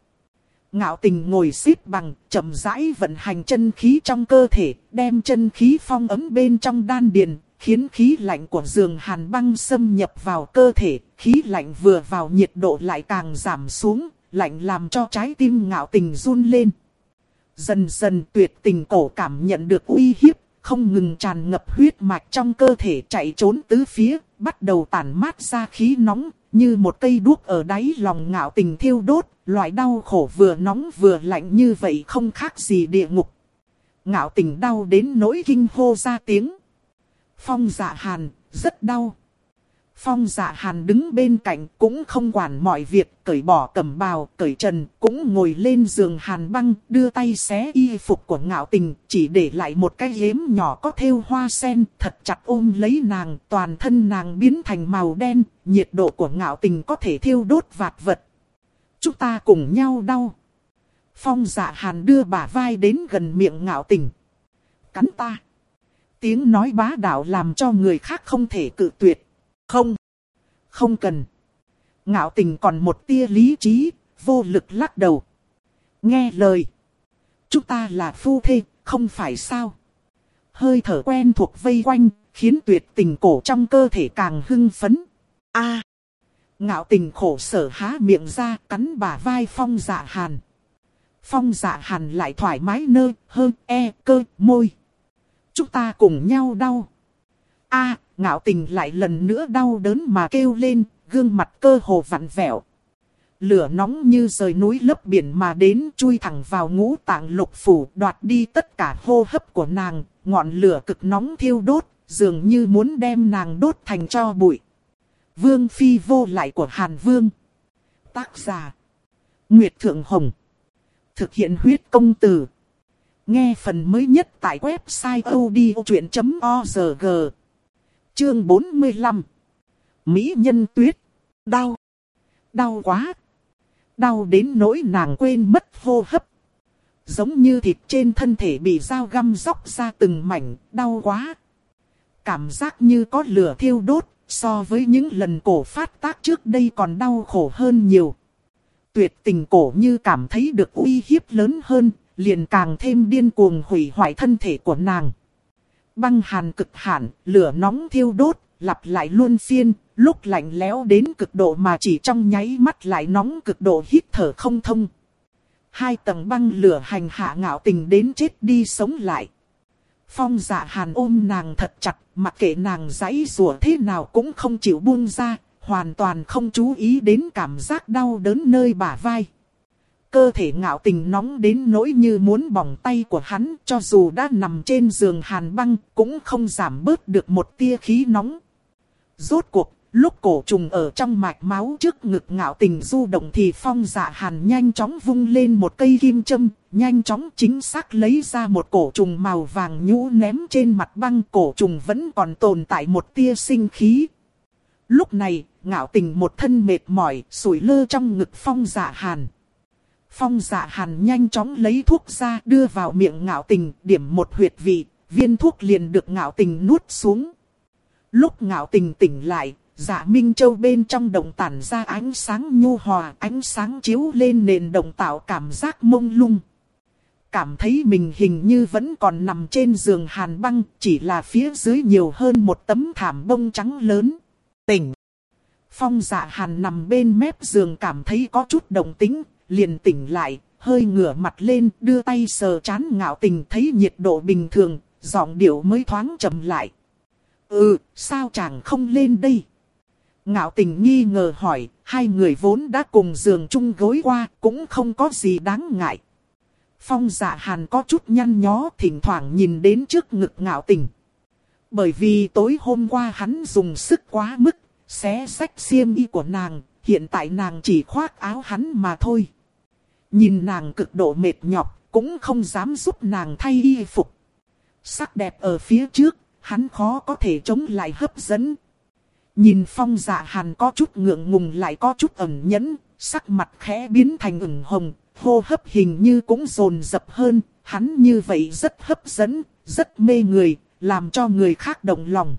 Ngạo tình ngồi xếp bằng, chậm rãi vận hành chân khí trong cơ thể, đem chân khí phong ấm bên trong đan điền, khiến khí lạnh của giường hàn băng xâm nhập vào cơ thể, khí lạnh vừa vào nhiệt độ lại càng giảm xuống, lạnh làm cho trái tim ngạo tình run lên. Dần dần tuyệt tình cổ cảm nhận được uy hiếp, không ngừng tràn ngập huyết mạch trong cơ thể chạy trốn tứ phía, bắt đầu tản mát ra khí nóng, như một cây đuốc ở đáy lòng ngạo tình thiêu đốt, loại đau khổ vừa nóng vừa lạnh như vậy không khác gì địa ngục. Ngạo tình đau đến nỗi kinh hô ra tiếng. Phong dạ hàn, rất đau. Phong dạ hàn đứng bên cạnh cũng không quản mọi việc, cởi bỏ cẩm bào, cởi trần, cũng ngồi lên giường hàn băng, đưa tay xé y phục của ngạo tình, chỉ để lại một cái yếm nhỏ có thêu hoa sen, thật chặt ôm lấy nàng, toàn thân nàng biến thành màu đen, nhiệt độ của ngạo tình có thể thiêu đốt vạt vật. Chúng ta cùng nhau đau. Phong dạ hàn đưa bả vai đến gần miệng ngạo tình. Cắn ta. Tiếng nói bá đạo làm cho người khác không thể cự tuyệt. Không. Không cần. Ngạo tình còn một tia lý trí, vô lực lắc đầu. Nghe lời. Chúng ta là phu thê, không phải sao. Hơi thở quen thuộc vây quanh, khiến tuyệt tình cổ trong cơ thể càng hưng phấn. a Ngạo tình khổ sở há miệng ra, cắn bả vai phong dạ hàn. Phong dạ hàn lại thoải mái nơ, hơn, e, cơ, môi. Chúng ta cùng nhau đau. a ngạo tình lại lần nữa đau đớn mà kêu lên, gương mặt cơ hồ vặn vẹo. Lửa nóng như rời núi lấp biển mà đến chui thẳng vào ngũ tạng lục phủ đoạt đi tất cả hô hấp của nàng, ngọn lửa cực nóng thiêu đốt, dường như muốn đem nàng đốt thành cho bụi. Vương phi vô lại của Hàn Vương. Tác giả. Nguyệt Thượng Hồng. Thực hiện huyết công từ. Nghe phần mới nhất tại website odchuyện.org. Chương 45 Mỹ nhân tuyết. Đau. Đau quá. Đau đến nỗi nàng quên mất hô hấp. Giống như thịt trên thân thể bị dao găm róc ra từng mảnh, Đau quá. Cảm giác như có lửa thiêu đốt, So với những lần cổ phát tác trước đây còn đau khổ hơn nhiều. Tuyệt tình cổ như cảm thấy được uy hiếp lớn hơn Liền càng thêm điên cuồng hủy hoại thân thể của nàng băng hàn cực hạn, lửa nóng thiêu đốt, lặp lại luôn phiên, lúc lạnh lẽo đến cực độ mà chỉ trong nháy mắt lại nóng cực độ hít thở không thông. Hai tầng băng lửa hành hạ ngạo tình đến chết đi sống lại. Phong dạ hàn ôm nàng thật chặt, mặc kệ nàng giãy rùa thế nào cũng không chịu buông ra, hoàn toàn không chú ý đến cảm giác đau đớn nơi bả vai. Cơ thể ngạo tình nóng đến nỗi như muốn bỏng tay của hắn cho dù đã nằm trên giường hàn băng cũng không giảm bớt được một tia khí nóng. Rốt cuộc, lúc cổ trùng ở trong mạch máu trước ngực ngạo tình du động thì phong dạ hàn nhanh chóng vung lên một cây kim châm, nhanh chóng chính xác lấy ra một cổ trùng màu vàng nhũ ném trên mặt băng cổ trùng vẫn còn tồn tại một tia sinh khí. Lúc này, ngạo tình một thân mệt mỏi, sủi lơ trong ngực phong dạ hàn. Phong dạ hàn nhanh chóng lấy thuốc ra đưa vào miệng ngạo tình điểm một huyệt vị, viên thuốc liền được ngạo tình nuốt xuống. Lúc ngạo tình tỉnh lại, dạ Minh Châu bên trong đồng tản ra ánh sáng nhu hòa, ánh sáng chiếu lên nền đồng tạo cảm giác mông lung. Cảm thấy mình hình như vẫn còn nằm trên giường hàn băng, chỉ là phía dưới nhiều hơn một tấm thảm bông trắng lớn. Tỉnh! Phong dạ hàn nằm bên mép giường cảm thấy có chút đồng tính, liền tỉnh lại, hơi ngửa mặt lên, đưa tay sờ chán ngạo tình thấy nhiệt độ bình thường, giọng điệu mới thoáng chậm lại. Ừ, sao chàng không lên đây? Ngạo tình nghi ngờ hỏi, hai người vốn đã cùng giường chung gối qua, cũng không có gì đáng ngại. Phong dạ hàn có chút nhăn nhó, thỉnh thoảng nhìn đến trước ngực ngạo tình. Bởi vì tối hôm qua hắn dùng sức quá mức, xé sách xiêm y của nàng, hiện tại nàng chỉ khoác áo hắn mà thôi. Nhìn nàng cực độ mệt nhọc, cũng không dám giúp nàng thay y phục. Sắc đẹp ở phía trước, hắn khó có thể chống lại hấp dẫn. Nhìn phong dạ hàn có chút ngượng ngùng lại có chút ẩn nhẫn, sắc mặt khẽ biến thành ửng hồng, hô hấp hình như cũng rồn rập hơn, hắn như vậy rất hấp dẫn, rất mê người, làm cho người khác động lòng.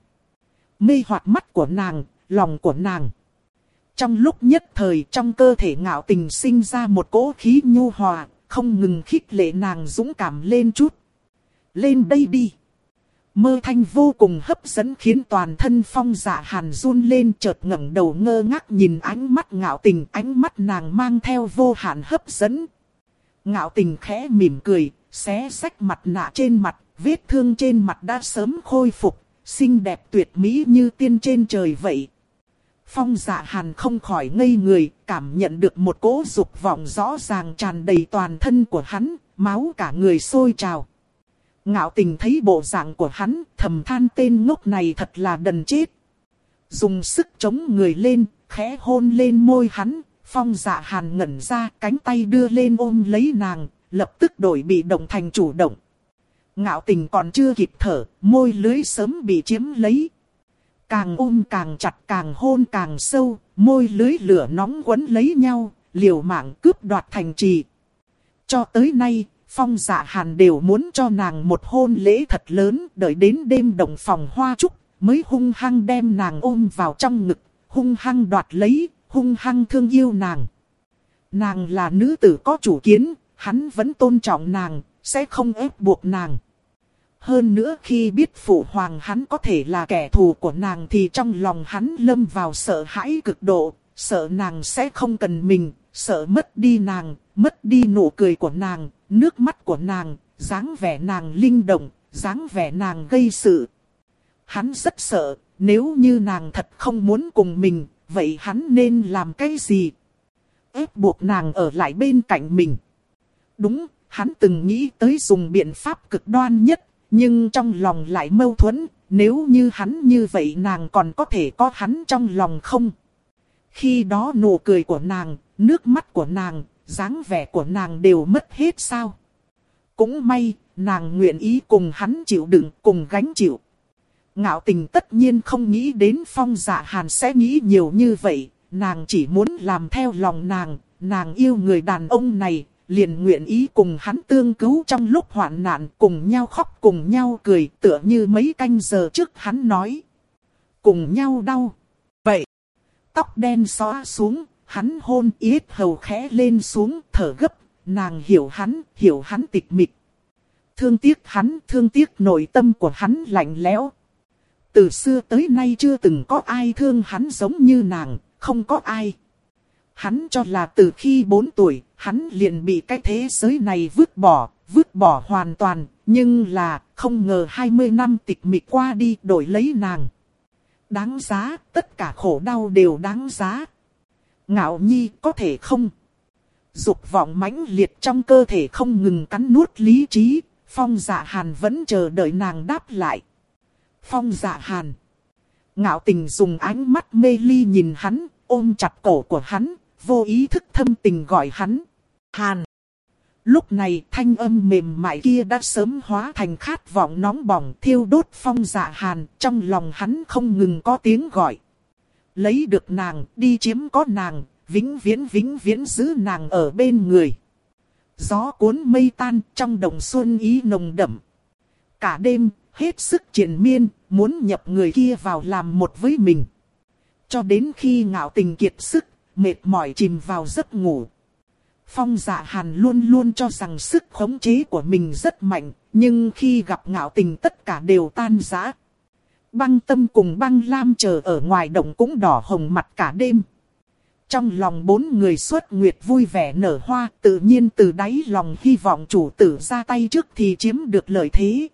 Mê hoạt mắt của nàng, lòng của nàng. Trong lúc nhất thời trong cơ thể ngạo tình sinh ra một cỗ khí nhu hòa, không ngừng khích lệ nàng dũng cảm lên chút. Lên đây đi. Mơ thanh vô cùng hấp dẫn khiến toàn thân phong dạ hàn run lên chợt ngẩng đầu ngơ ngác nhìn ánh mắt ngạo tình ánh mắt nàng mang theo vô hạn hấp dẫn. Ngạo tình khẽ mỉm cười, xé sách mặt nạ trên mặt, vết thương trên mặt đã sớm khôi phục, xinh đẹp tuyệt mỹ như tiên trên trời vậy. Phong dạ hàn không khỏi ngây người, cảm nhận được một cỗ dục vọng rõ ràng tràn đầy toàn thân của hắn, máu cả người sôi trào. Ngạo tình thấy bộ dạng của hắn, thầm than tên ngốc này thật là đần chết. Dùng sức chống người lên, khẽ hôn lên môi hắn, phong dạ hàn ngẩn ra, cánh tay đưa lên ôm lấy nàng, lập tức đổi bị động thành chủ động. Ngạo tình còn chưa kịp thở, môi lưới sớm bị chiếm lấy. Càng ôm càng chặt càng hôn càng sâu, môi lưới lửa nóng quấn lấy nhau, liều mạng cướp đoạt thành trì. Cho tới nay, phong dạ hàn đều muốn cho nàng một hôn lễ thật lớn, đợi đến đêm đồng phòng hoa trúc, mới hung hăng đem nàng ôm vào trong ngực, hung hăng đoạt lấy, hung hăng thương yêu nàng. Nàng là nữ tử có chủ kiến, hắn vẫn tôn trọng nàng, sẽ không ép buộc nàng. Hơn nữa khi biết phụ hoàng hắn có thể là kẻ thù của nàng thì trong lòng hắn lâm vào sợ hãi cực độ, sợ nàng sẽ không cần mình, sợ mất đi nàng, mất đi nụ cười của nàng, nước mắt của nàng, dáng vẻ nàng linh động, dáng vẻ nàng gây sự. Hắn rất sợ, nếu như nàng thật không muốn cùng mình, vậy hắn nên làm cái gì? Ép buộc nàng ở lại bên cạnh mình. Đúng, hắn từng nghĩ tới dùng biện pháp cực đoan nhất, nhưng trong lòng lại mâu thuẫn, nếu như hắn như vậy nàng còn có thể có hắn trong lòng không? Khi đó nụ cười của nàng, nước mắt của nàng, dáng vẻ của nàng đều mất hết sao? Cũng may, nàng nguyện ý cùng hắn chịu đựng, cùng gánh chịu. Ngạo tình tất nhiên không nghĩ đến phong dạ hàn sẽ nghĩ nhiều như vậy, nàng chỉ muốn làm theo lòng nàng, nàng yêu người đàn ông này, liền nguyện ý cùng hắn tương cứu trong lúc hoạn nạn, cùng nhau khóc cùng nhau cười, tựa như mấy canh giờ trước hắn nói. Cùng nhau đau. Vậy, tóc đen xóa xuống, hắn hôn yết hầu khẽ lên xuống, thở gấp, nàng hiểu hắn, hiểu hắn tịch mịch. Thương tiếc hắn, thương tiếc nội tâm của hắn lạnh lẽo. Từ xưa tới nay chưa từng có ai thương hắn giống như nàng, không có ai. Hắn cho là từ khi 4 tuổi, hắn liền bị cái thế giới này vứt bỏ, vứt bỏ hoàn toàn, nhưng là không ngờ 20 năm tịch mịch qua đi đổi lấy nàng. Đáng giá, tất cả khổ đau đều đáng giá. Ngạo nhi có thể không? Dục vọng mãnh liệt trong cơ thể không ngừng cắn nuốt lý trí, phong dạ hàn vẫn chờ đợi nàng đáp lại. Phong dạ hàn. Ngạo tình dùng ánh mắt mê ly nhìn hắn, ôm chặt cổ của hắn, vô ý thức thâm tình gọi hắn. Hàn. Lúc này thanh âm mềm mại kia đã sớm hóa thành khát vọng nóng bỏng thiêu đốt phong dạ hàn, trong lòng hắn không ngừng có tiếng gọi. Lấy được nàng, đi chiếm có nàng, vĩnh viễn vĩnh viễn giữ nàng ở bên người. Gió cuốn mây tan trong đồng xuân ý nồng đậm. Cả đêm, hết sức triển miên, muốn nhập người kia vào làm một với mình. Cho đến khi ngạo tình kiệt sức, mệt mỏi chìm vào giấc ngủ. Phong dạ hàn luôn luôn cho rằng sức khống chế của mình rất mạnh, nhưng khi gặp ngạo tình tất cả đều tan rã. Băng tâm cùng băng lam chờ ở ngoài động cũng đỏ hồng mặt cả đêm. Trong lòng bốn người xuất nguyệt vui vẻ nở hoa, tự nhiên từ đáy lòng hy vọng chủ tử ra tay trước thì chiếm được lợi thế.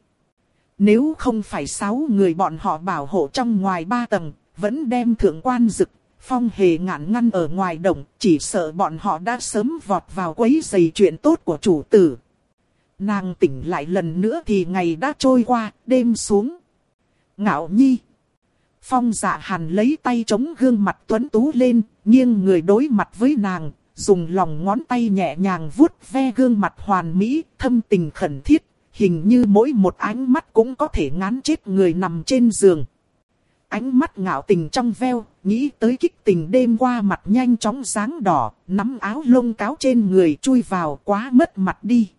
Nếu không phải sáu người bọn họ bảo hộ trong ngoài ba tầng, vẫn đem thượng quan dực, phong hề ngạn ngăn ở ngoài động, chỉ sợ bọn họ đã sớm vọt vào quấy giày chuyện tốt của chủ tử. Nàng tỉnh lại lần nữa thì ngày đã trôi qua, đêm xuống. Ngạo nhi. Phong dạ hàn lấy tay chống gương mặt tuấn tú lên, nghiêng người đối mặt với nàng, dùng lòng ngón tay nhẹ nhàng vuốt ve gương mặt hoàn mỹ, thâm tình khẩn thiết, hình như mỗi một ánh mắt cũng có thể ngán chết người nằm trên giường. Ánh mắt ngạo tình trong veo, nghĩ tới kích tình đêm qua mặt nhanh chóng sáng đỏ, nắm áo lông cáo trên người chui vào quá mất mặt đi.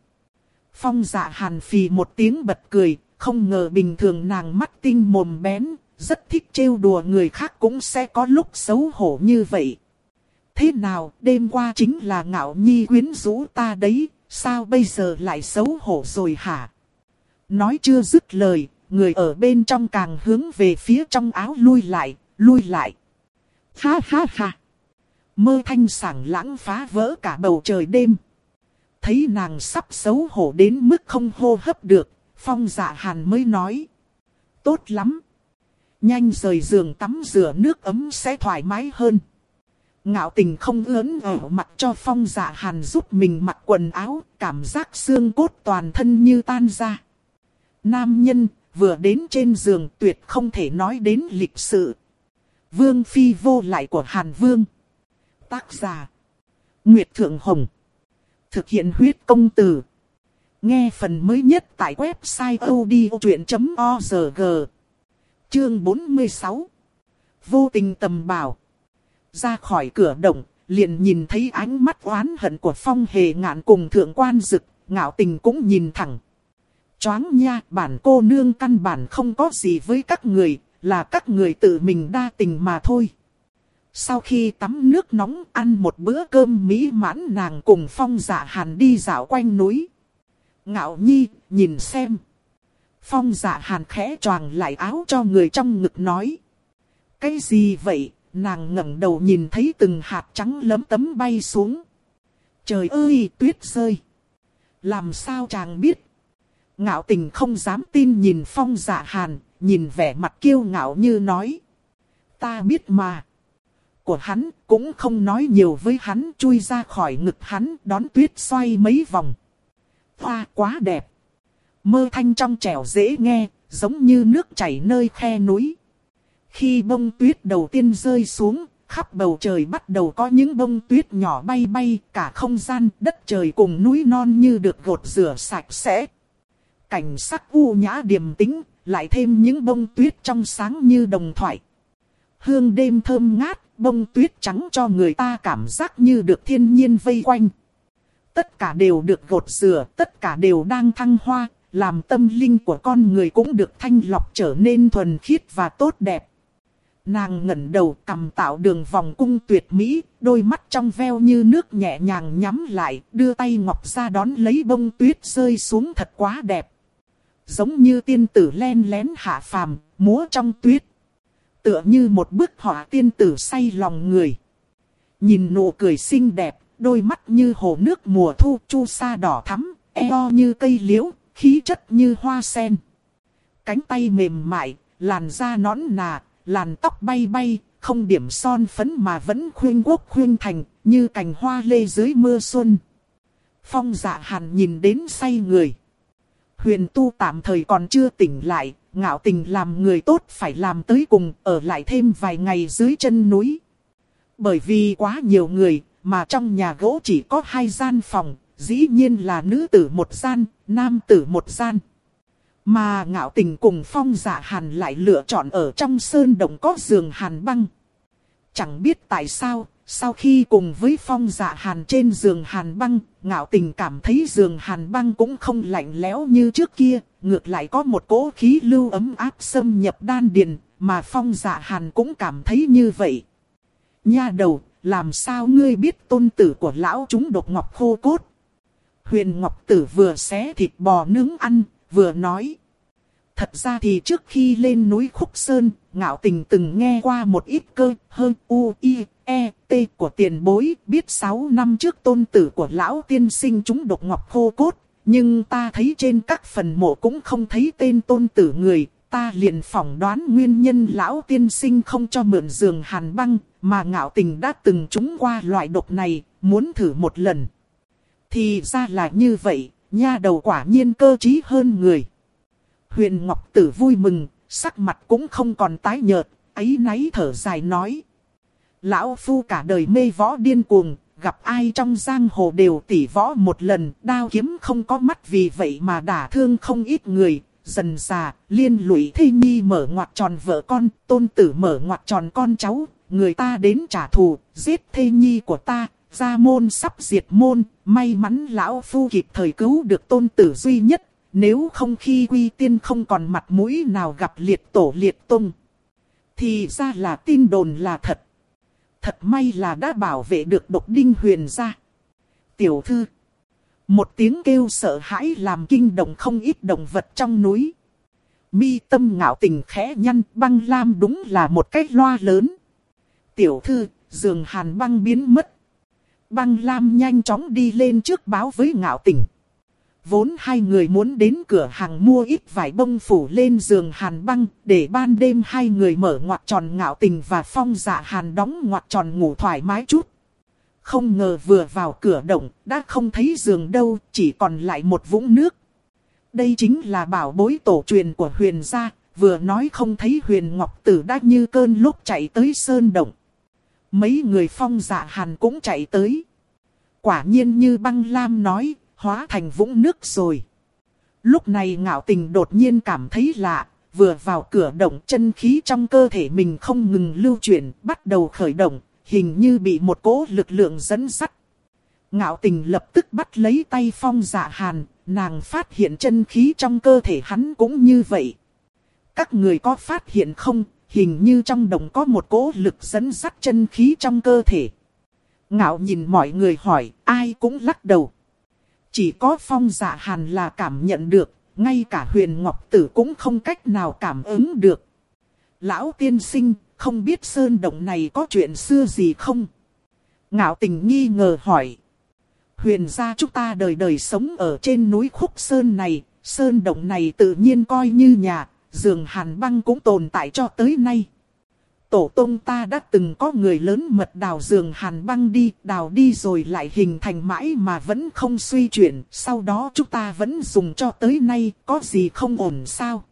Phong dạ hàn phì một tiếng bật cười, không ngờ bình thường nàng mắt tinh mồm bén, rất thích trêu đùa người khác cũng sẽ có lúc xấu hổ như vậy. Thế nào, đêm qua chính là ngạo nhi quyến rũ ta đấy, sao bây giờ lại xấu hổ rồi hả? Nói chưa dứt lời, người ở bên trong càng hướng về phía trong áo lui lại, lui lại. Ha ha ha! Mơ thanh sảng lãng phá vỡ cả bầu trời đêm. Thấy nàng sắp xấu hổ đến mức không hô hấp được, phong dạ hàn mới nói. Tốt lắm! Nhanh rời giường tắm rửa nước ấm sẽ thoải mái hơn. Ngạo tình không lớn ở mặt cho phong dạ hàn giúp mình mặc quần áo, cảm giác xương cốt toàn thân như tan ra. Nam nhân, vừa đến trên giường tuyệt không thể nói đến lịch sự. Vương Phi vô lại của Hàn Vương. Tác giả. Nguyệt Thượng Hồng. Thực hiện huyết công từ. Nghe phần mới nhất tại website odchuyện.org. Chương 46. Vô tình tầm bảo. Ra khỏi cửa động, liền nhìn thấy ánh mắt oán hận của phong hề ngạn cùng thượng quan dực, ngạo tình cũng nhìn thẳng. Choáng nha, bản cô nương căn bản không có gì với các người, là các người tự mình đa tình mà thôi. Sau khi tắm nước nóng ăn một bữa cơm mỹ mãn nàng cùng phong dạ hàn đi dạo quanh núi. Ngạo nhi, nhìn xem. Phong dạ hàn khẽ choàng lại áo cho người trong ngực nói. Cái gì vậy? Nàng ngẩng đầu nhìn thấy từng hạt trắng lấm tấm bay xuống. Trời ơi, tuyết rơi. Làm sao chàng biết? Ngạo tình không dám tin nhìn phong dạ hàn, nhìn vẻ mặt kiêu ngạo như nói. Ta biết mà. Của hắn cũng không nói nhiều với hắn chui ra khỏi ngực hắn đón tuyết xoay mấy vòng. Hoa quá đẹp. Mơ thanh trong trẻo dễ nghe, giống như nước chảy nơi khe núi. Khi bông tuyết đầu tiên rơi xuống, khắp bầu trời bắt đầu có những bông tuyết nhỏ bay bay, cả không gian, đất trời cùng núi non như được gột rửa sạch sẽ. Cảnh sắc u nhã điềm tĩnh, lại thêm những bông tuyết trong sáng như đồng thoại. Hương đêm thơm ngát, bông tuyết trắng cho người ta cảm giác như được thiên nhiên vây quanh. Tất cả đều được gột rửa, tất cả đều đang thăng hoa, làm tâm linh của con người cũng được thanh lọc trở nên thuần khiết và tốt đẹp. Nàng ngẩng đầu cầm tạo đường vòng cung tuyệt mỹ, đôi mắt trong veo như nước nhẹ nhàng nhắm lại, đưa tay ngọc ra đón lấy bông tuyết rơi xuống thật quá đẹp. Giống như tiên tử len lén hạ phàm, múa trong tuyết. Tựa như một bức họa tiên tử say lòng người. Nhìn nụ cười xinh đẹp, đôi mắt như hồ nước mùa thu chu sa đỏ thắm, eo như cây liễu, khí chất như hoa sen. Cánh tay mềm mại, làn da nõn nà, làn tóc bay bay, không điểm son phấn mà vẫn khuyên quốc khuyên thành, như cành hoa lê dưới mưa xuân. Phong dạ hàn nhìn đến say người. Huyền tu tạm thời còn chưa tỉnh lại, ngạo tình làm người tốt phải làm tới cùng, ở lại thêm vài ngày dưới chân núi. Bởi vì quá nhiều người, mà trong nhà gỗ chỉ có hai gian phòng, dĩ nhiên là nữ tử một gian, nam tử một gian. Mà ngạo tình cùng phong dạ hàn lại lựa chọn ở trong sơn động có giường hàn băng. Chẳng biết tại sao, sau khi cùng với phong dạ hàn trên giường hàn băng, ngạo tình cảm thấy giường hàn băng cũng không lạnh lẽo như trước kia, ngược lại có một cỗ khí lưu ấm áp xâm nhập đan điền, mà phong dạ hàn cũng cảm thấy như vậy. Nha đầu, làm sao ngươi biết tôn tử của lão chúng độc ngọc khô cốt? Huyền Ngọc Tử vừa xé thịt bò nướng ăn, vừa nói. Thật ra thì trước khi lên núi Khúc Sơn, ngạo tình từng nghe qua một ít cơ hơn U, y E, T của tiền bối, biết 6 năm trước tôn tử của lão tiên sinh chúng độc ngọc khô cốt, nhưng ta thấy trên các phần mộ cũng không thấy tên tôn tử người, ta liền phỏng đoán nguyên nhân lão tiên sinh không cho mượn giường hàn băng, mà ngạo tình đã từng trúng qua loại độc này, muốn thử một lần. Thì ra là như vậy, nha đầu quả nhiên cơ trí hơn người. Huyền Ngọc Tử vui mừng, sắc mặt cũng không còn tái nhợt, ấy náy thở dài nói. Lão Phu cả đời mê võ điên cuồng, gặp ai trong giang hồ đều tỉ võ một lần, đao kiếm không có mắt vì vậy mà đả thương không ít người. Dần già, liên lụy thê nhi mở ngoặt tròn vợ con, tôn tử mở ngoặt tròn con cháu, người ta đến trả thù, giết thê nhi của ta, gia môn sắp diệt môn, may mắn lão phu kịp thời cứu được tôn tử duy nhất, nếu không khi quy tiên không còn mặt mũi nào gặp liệt tổ liệt tung. Thì ra là tin đồn là thật. Thật may là đã bảo vệ được độc đinh huyền ra. Tiểu thư. Một tiếng kêu sợ hãi làm kinh động không ít động vật trong núi. Mi tâm ngạo tình khẽ nhăn băng lam đúng là một cái loa lớn. Tiểu thư, giường hàn băng biến mất. Băng lam nhanh chóng đi lên trước báo với ngạo tình. Vốn hai người muốn đến cửa hàng mua ít vải bông phủ lên giường hàn băng, để ban đêm hai người mở ngoặt tròn ngạo tình và phong dạ hàn đóng ngoặt tròn ngủ thoải mái chút. Không ngờ vừa vào cửa động, đã không thấy giường đâu, chỉ còn lại một vũng nước. Đây chính là bảo bối tổ truyền của huyền gia, vừa nói không thấy huyền ngọc tử đã như cơn lúc chạy tới sơn động. Mấy người phong dạ hàn cũng chạy tới. Quả nhiên như băng lam nói, hóa thành vũng nước rồi. Lúc này ngạo tình đột nhiên cảm thấy lạ, vừa vào cửa động chân khí trong cơ thể mình không ngừng lưu chuyển, bắt đầu khởi động, hình như bị một cỗ lực lượng dẫn dắt. Ngạo tình lập tức bắt lấy tay phong dạ hàn, nàng phát hiện chân khí trong cơ thể hắn cũng như vậy. Các người có phát hiện không, hình như trong đồng có một cỗ lực dẫn dắt chân khí trong cơ thể. Ngạo nhìn mọi người hỏi, ai cũng lắc đầu. Chỉ có phong dạ hàn là cảm nhận được, ngay cả huyền ngọc tử cũng không cách nào cảm ứng được. Lão tiên sinh, không biết sơn động này có chuyện xưa gì không? Ngạo tình nghi ngờ hỏi. Huyền gia chúng ta đời đời sống ở trên núi khúc sơn này, sơn động này tự nhiên coi như nhà, giường hàn băng cũng tồn tại cho tới nay. Tổ tông ta đã từng có người lớn mật đào giường hàn băng đi, đào đi rồi lại hình thành mãi mà vẫn không suy chuyển, sau đó chúng ta vẫn dùng cho tới nay, có gì không ổn sao?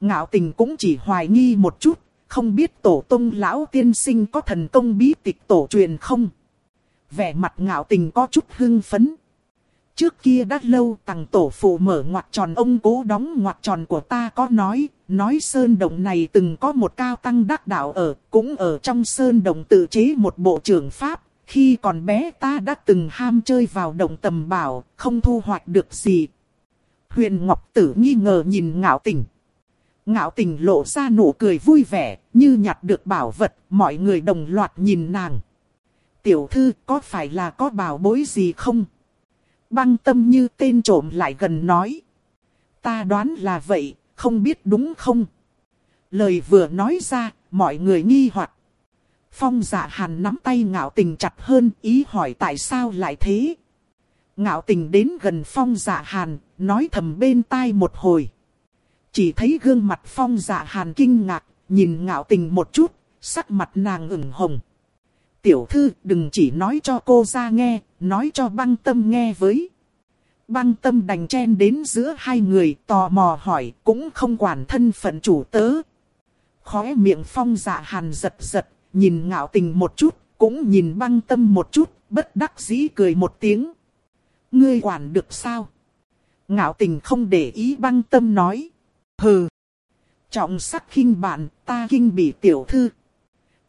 Ngạo tình cũng chỉ hoài nghi một chút, không biết tổ tông lão tiên sinh có thần công bí tịch tổ truyền không? Vẻ mặt ngạo tình có chút hưng phấn. Trước kia đã lâu tàng tổ phụ mở ngoặt tròn ông cố đóng ngoặt tròn của ta có nói, nói sơn động này từng có một cao tăng đắc đạo ở, cũng ở trong sơn động tự chế một bộ trưởng pháp. Khi còn bé ta đã từng ham chơi vào động tầm bảo, không thu hoạch được gì. Huyền Ngọc Tử nghi ngờ nhìn ngạo tình. Ngạo tình lộ ra nụ cười vui vẻ, như nhặt được bảo vật, mọi người đồng loạt nhìn nàng. Tiểu thư có phải là có bảo bối gì không? Băng tâm như tên trộm lại gần nói. Ta đoán là vậy, không biết đúng không? Lời vừa nói ra, mọi người nghi hoặc. Phong dạ hàn nắm tay ngạo tình chặt hơn, ý hỏi tại sao lại thế? Ngạo tình đến gần phong dạ hàn, nói thầm bên tai một hồi. Chỉ thấy gương mặt phong dạ hàn kinh ngạc, nhìn ngạo tình một chút, sắc mặt nàng ửng hồng. Tiểu thư đừng chỉ nói cho cô ra nghe, nói cho băng tâm nghe với. Băng tâm đành chen đến giữa hai người tò mò hỏi cũng không quản thân phận chủ tớ. Khóe miệng phong dạ hàn giật giật, nhìn ngạo tình một chút, cũng nhìn băng tâm một chút, bất đắc dĩ cười một tiếng. Ngươi quản được sao? Ngạo tình không để ý băng tâm nói. Hừ. Trọng sắc khinh bạn, ta kinh bị tiểu thư.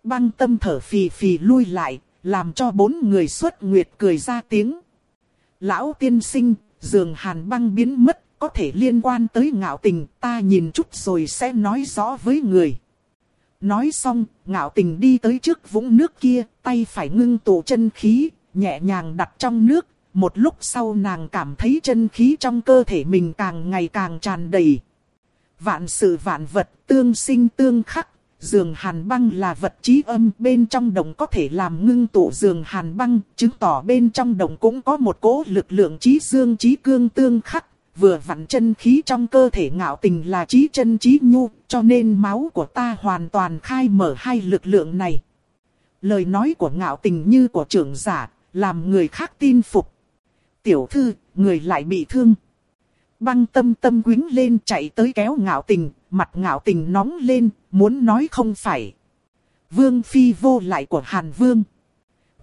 Băng tâm thở phì phì lui lại, làm cho bốn người xuất nguyệt cười ra tiếng. Lão tiên sinh, giường hàn băng biến mất, có thể liên quan tới ngạo tình, ta nhìn chút rồi sẽ nói rõ với người. Nói xong, ngạo tình đi tới trước vũng nước kia, tay phải ngưng tụ chân khí, nhẹ nhàng đặt trong nước. Một lúc sau nàng cảm thấy chân khí trong cơ thể mình càng ngày càng tràn đầy. Vạn sự vạn vật tương sinh tương khắc, giường hàn băng là vật trí âm bên trong đồng có thể làm ngưng tụ giường hàn băng, chứng tỏ bên trong đồng cũng có một cỗ lực lượng trí dương trí cương tương khắc. Vừa vặn chân khí trong cơ thể ngạo tình là trí chân trí nhu, cho nên máu của ta hoàn toàn khai mở hai lực lượng này. Lời nói của ngạo tình như của trưởng giả, làm người khác tin phục. Tiểu thư, người lại bị thương. Băng tâm tâm quính lên chạy tới kéo ngạo tình, mặt ngạo tình nóng lên, muốn nói không phải. Vương phi vô lại của Hàn Vương.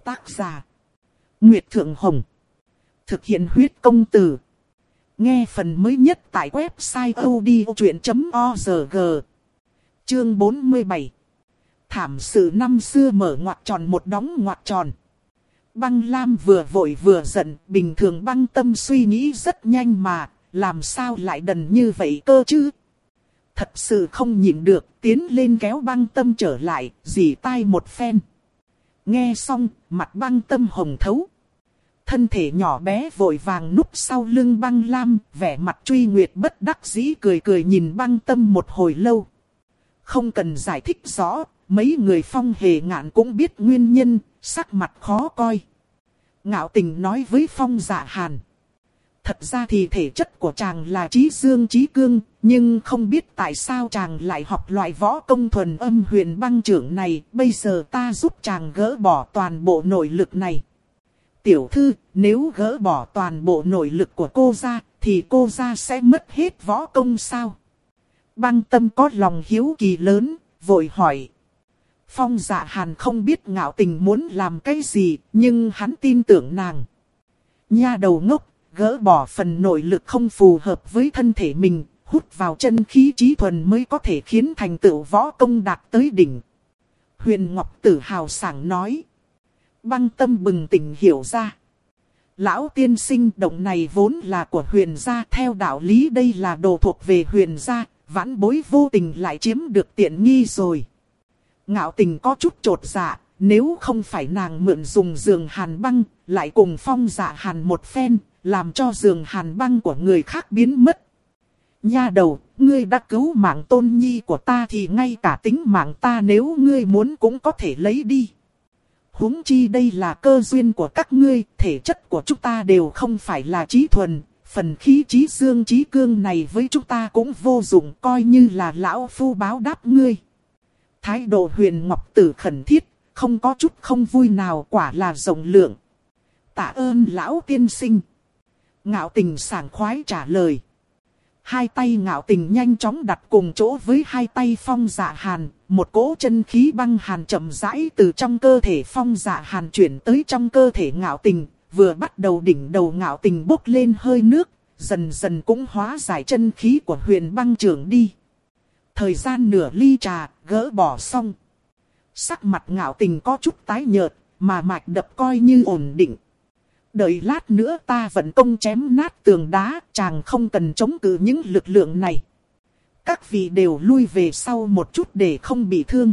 Tác giả. Nguyệt Thượng Hồng. Thực hiện huyết công từ. Nghe phần mới nhất tại website odchuyện.org. Chương 47. Thảm sự năm xưa mở ngoặt tròn một đóng ngoặt tròn. Băng Lam vừa vội vừa giận, bình thường băng tâm suy nghĩ rất nhanh mà, làm sao lại đần như vậy cơ chứ? Thật sự không nhịn được, tiến lên kéo băng tâm trở lại, dì tai một phen. Nghe xong, mặt băng tâm hồng thấu. Thân thể nhỏ bé vội vàng núp sau lưng băng lam, vẻ mặt truy nguyệt bất đắc dĩ cười cười nhìn băng tâm một hồi lâu. Không cần giải thích rõ, mấy người phong hề ngạn cũng biết nguyên nhân, sắc mặt khó coi. Ngạo tình nói với phong dạ hàn. Thật ra thì thể chất của chàng là trí dương trí cương, nhưng không biết tại sao chàng lại học loại võ công thuần âm huyền băng trưởng này, bây giờ ta giúp chàng gỡ bỏ toàn bộ nội lực này. Tiểu thư, nếu gỡ bỏ toàn bộ nội lực của cô ra, thì cô ra sẽ mất hết võ công sao? Băng tâm có lòng hiếu kỳ lớn, vội hỏi. Phong dạ hàn không biết ngạo tình muốn làm cái gì, nhưng hắn tin tưởng nàng. Nha đầu ngốc, gỡ bỏ phần nội lực không phù hợp với thân thể mình, hút vào chân khí trí thuần mới có thể khiến thành tựu võ công đạt tới đỉnh. Huyền Ngọc tử hào sảng nói. Băng tâm bừng tỉnh hiểu ra. Lão tiên sinh động này vốn là của huyền gia theo đạo lý đây là đồ thuộc về huyền gia, vãn bối vô tình lại chiếm được tiện nghi rồi. Ngạo tình có chút trột dạ, nếu không phải nàng mượn dùng giường hàn băng, lại cùng phong dạ hàn một phen, làm cho giường hàn băng của người khác biến mất. Nha đầu, ngươi đã cứu mạng tôn nhi của ta thì ngay cả tính mạng ta nếu ngươi muốn cũng có thể lấy đi. huống chi đây là cơ duyên của các ngươi, thể chất của chúng ta đều không phải là trí thuần, phần khí trí dương trí cương này với chúng ta cũng vô dụng coi như là lão phu báo đáp ngươi. Thái độ huyền ngọc tử khẩn thiết, không có chút không vui nào quả là rộng lượng. Tạ ơn lão tiên sinh. Ngạo tình sảng khoái trả lời. Hai tay ngạo tình nhanh chóng đặt cùng chỗ với hai tay phong dạ hàn, một cỗ chân khí băng hàn chậm rãi từ trong cơ thể phong dạ hàn chuyển tới trong cơ thể ngạo tình, vừa bắt đầu đỉnh đầu ngạo tình bốc lên hơi nước, dần dần cũng hóa giải chân khí của huyền băng trưởng đi. Thời gian nửa ly trà, gỡ bỏ xong. Sắc mặt ngạo tình có chút tái nhợt, mà mạch đập coi như ổn định. Đợi lát nữa ta vẫn công chém nát tường đá, chàng không cần chống cự những lực lượng này. Các vị đều lui về sau một chút để không bị thương.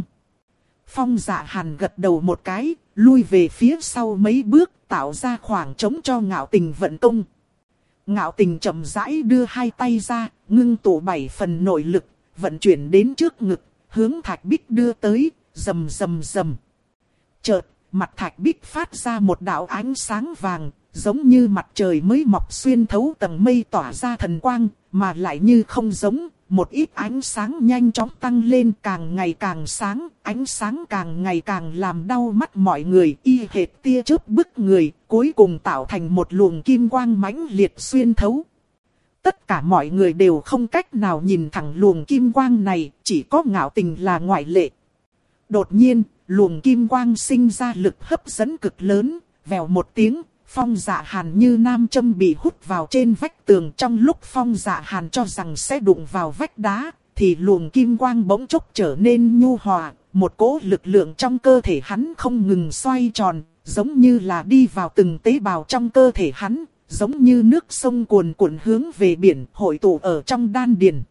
Phong dạ hàn gật đầu một cái, lui về phía sau mấy bước, tạo ra khoảng trống cho ngạo tình vận công. Ngạo tình chậm rãi đưa hai tay ra, ngưng tụ bảy phần nội lực, vận chuyển đến trước ngực, hướng thạch bích đưa tới, rầm rầm rầm. Chợt, mặt thạch bích phát ra một đạo ánh sáng vàng, giống như mặt trời mới mọc xuyên thấu tầng mây tỏa ra thần quang, mà lại như không giống, một ít ánh sáng nhanh chóng tăng lên càng ngày càng sáng, ánh sáng càng ngày càng làm đau mắt mọi người, y hệt tia chớp bức người, cuối cùng tạo thành một luồng kim quang mãnh liệt xuyên thấu. Tất cả mọi người đều không cách nào nhìn thẳng luồng kim quang này, chỉ có ngạo tình là ngoại lệ. Đột nhiên, luồng kim quang sinh ra lực hấp dẫn cực lớn, vèo một tiếng, phong dạ hàn như nam châm bị hút vào trên vách tường trong lúc phong dạ hàn cho rằng sẽ đụng vào vách đá, thì luồng kim quang bỗng chốc trở nên nhu hòa, một cỗ lực lượng trong cơ thể hắn không ngừng xoay tròn, giống như là đi vào từng tế bào trong cơ thể hắn, giống như nước sông cuồn cuộn hướng về biển hội tụ ở trong đan điền.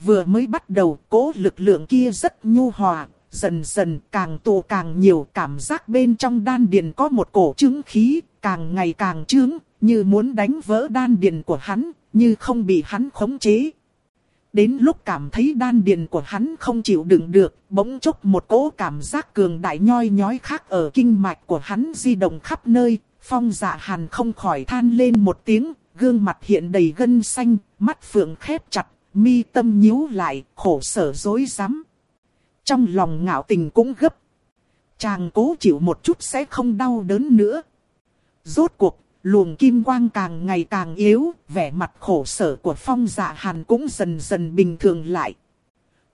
Vừa mới bắt đầu, cỗ lực lượng kia rất nhu hòa, dần dần càng tụ càng nhiều cảm giác bên trong đan điền có một cổ trứng khí, càng ngày càng trướng, như muốn đánh vỡ đan điền của hắn, như không bị hắn khống chế. Đến lúc cảm thấy đan điền của hắn không chịu đựng được, bỗng chốc một cỗ cảm giác cường đại nhoi nhói khác ở kinh mạch của hắn di động khắp nơi, phong dạ hàn không khỏi than lên một tiếng, gương mặt hiện đầy gân xanh, mắt phượng khép chặt, mi tâm nhíu lại, khổ sở dối rắm trong lòng ngạo tình cũng gấp. Chàng cố chịu một chút sẽ không đau đớn nữa. Rốt cuộc, luồng kim quang càng ngày càng yếu, vẻ mặt khổ sở của phong dạ hàn cũng dần dần bình thường lại.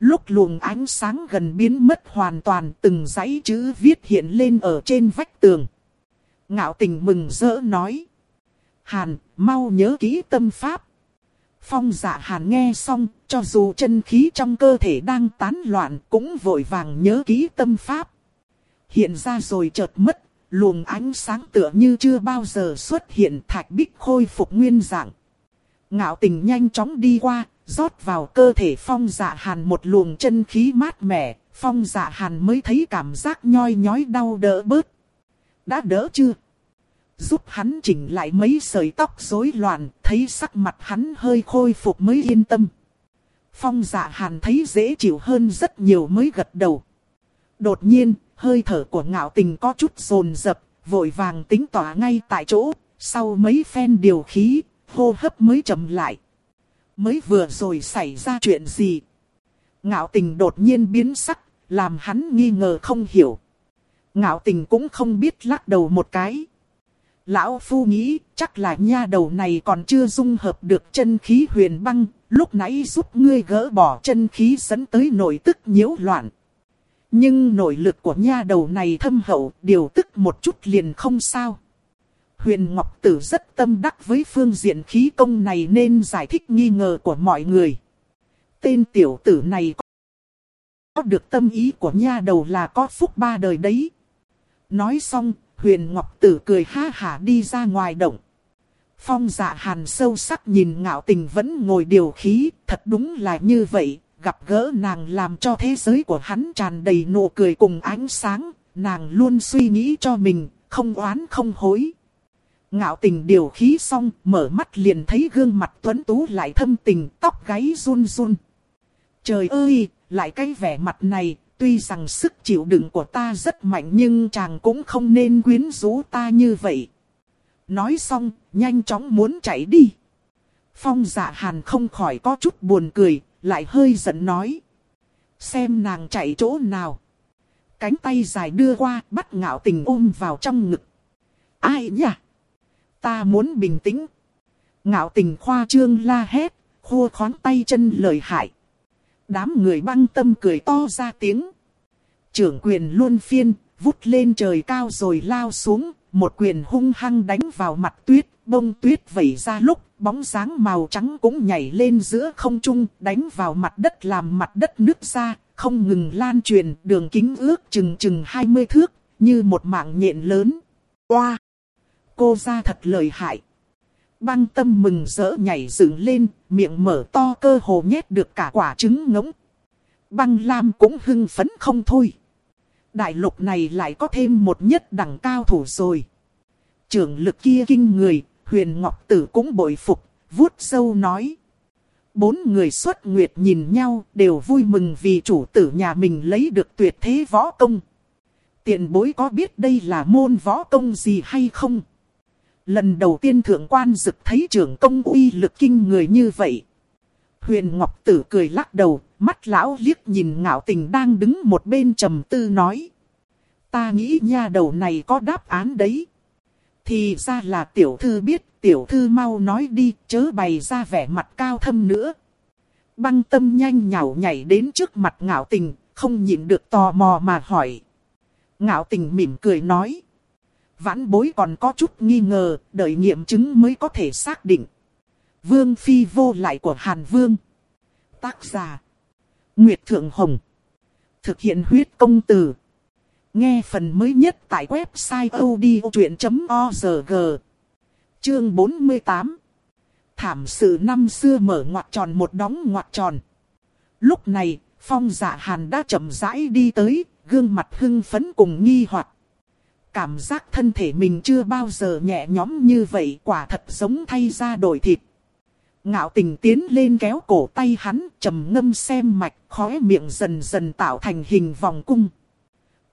Lúc luồng ánh sáng gần biến mất hoàn toàn từng dãy chữ viết hiện lên ở trên vách tường. Ngạo tình mừng rỡ nói. Hàn, mau nhớ kỹ tâm pháp. Phong dạ hàn nghe xong, cho dù chân khí trong cơ thể đang tán loạn cũng vội vàng nhớ kỹ tâm pháp. Hiện ra rồi chợt mất, luồng ánh sáng tựa như chưa bao giờ xuất hiện thạch bích khôi phục nguyên dạng. Ngạo tình nhanh chóng đi qua, rót vào cơ thể phong dạ hàn một luồng chân khí mát mẻ, phong dạ hàn mới thấy cảm giác nhoi nhói đau đỡ bớt. Đã đỡ chưa? Giúp hắn chỉnh lại mấy sợi tóc rối loạn, thấy sắc mặt hắn hơi khôi phục mới yên tâm. Phong dạ hàn thấy dễ chịu hơn rất nhiều mới gật đầu. Đột nhiên, hơi thở của ngạo tình có chút rồn rập, vội vàng tính tỏa ngay tại chỗ, sau mấy phen điều khí, hô hấp mới chậm lại. Mới vừa rồi xảy ra chuyện gì? Ngạo tình đột nhiên biến sắc, làm hắn nghi ngờ không hiểu. Ngạo tình cũng không biết lắc đầu một cái. Lão Phu nghĩ chắc là nha đầu này còn chưa dung hợp được chân khí huyền băng, lúc nãy giúp ngươi gỡ bỏ chân khí dẫn tới nội tức nhiễu loạn. Nhưng nội lực của nha đầu này thâm hậu, điều tức một chút liền không sao. Huyền Ngọc Tử rất tâm đắc với phương diện khí công này nên giải thích nghi ngờ của mọi người. Tên tiểu tử này có được tâm ý của nha đầu là có phúc ba đời đấy. Nói xong, Huyền Ngọc Tử cười ha hả đi ra ngoài động. Phong dạ hàn sâu sắc nhìn ngạo tình vẫn ngồi điều khí, thật đúng là như vậy, gặp gỡ nàng làm cho thế giới của hắn tràn đầy nụ cười cùng ánh sáng, nàng luôn suy nghĩ cho mình, không oán không hối. Ngạo tình điều khí xong, mở mắt liền thấy gương mặt tuấn tú lại thâm tình, tóc gáy run run. Trời ơi, lại cái vẻ mặt này, tuy rằng sức chịu đựng của ta rất mạnh nhưng chàng cũng không nên quyến rũ ta như vậy. Nói xong, nhanh chóng muốn chạy đi. Phong dạ hàn không khỏi có chút buồn cười, lại hơi giận nói. Xem nàng chạy chỗ nào. Cánh tay dài đưa qua, bắt ngạo tình ôm vào trong ngực. Ai nhỉ? Ta muốn bình tĩnh. Ngạo tình khoa trương la hét, khua khón tay chân lời hại. Đám người băng tâm cười to ra tiếng. Trưởng quyền luôn phiên, vút lên trời cao rồi lao xuống, một quyền hung hăng đánh vào mặt tuyết, bông tuyết vẩy ra lúc, bóng dáng màu trắng cũng nhảy lên giữa không trung, đánh vào mặt đất làm mặt đất nứt ra, không ngừng lan truyền, đường kính ước chừng chừng 20 thước, như một mạng nhện lớn. Oa! Cô ra thật lợi hại. Băng tâm mừng rỡ nhảy dựng lên, miệng mở to cơ hồ nhét được cả quả trứng ngỗng. Băng lam cũng hưng phấn không thôi. Đại lục này lại có thêm một nhất đẳng cao thủ rồi. Trưởng lực kia kinh người, huyền ngọc tử cũng bội phục, vuốt sâu nói. Bốn người xuất nguyệt nhìn nhau đều vui mừng vì chủ tử nhà mình lấy được tuyệt thế võ công. Tiện bối có biết đây là môn võ công gì hay không? Lần đầu tiên thượng quan dực thấy trưởng công uy lực kinh người như vậy. Huyền Ngọc Tử cười lắc đầu, mắt lão liếc nhìn ngạo tình đang đứng một bên trầm tư nói. Ta nghĩ nha đầu này có đáp án đấy. Thì ra là tiểu thư biết, tiểu thư mau nói đi, chớ bày ra vẻ mặt cao thâm nữa. Băng tâm nhanh nhào nhảy đến trước mặt ngạo tình, không nhịn được tò mò mà hỏi. Ngạo tình mỉm cười nói. Vãn bối còn có chút nghi ngờ, đợi nghiệm chứng mới có thể xác định. Vương phi vô lại của Hàn Vương. Tác giả. Nguyệt Thượng Hồng. Thực hiện huyết công từ. Nghe phần mới nhất tại website odchuyện.org. Chương 48. Thảm sự năm xưa mở ngoặt tròn một đóng ngoặt tròn. Lúc này, phong dạ hàn đã chậm rãi đi tới, gương mặt hưng phấn cùng nghi hoặc. Cảm giác thân thể mình chưa bao giờ nhẹ nhõm như vậy quả thật giống thay ra đổi thịt. Ngạo tình tiến lên kéo cổ tay hắn, trầm ngâm xem mạch, khóe miệng dần dần tạo thành hình vòng cung.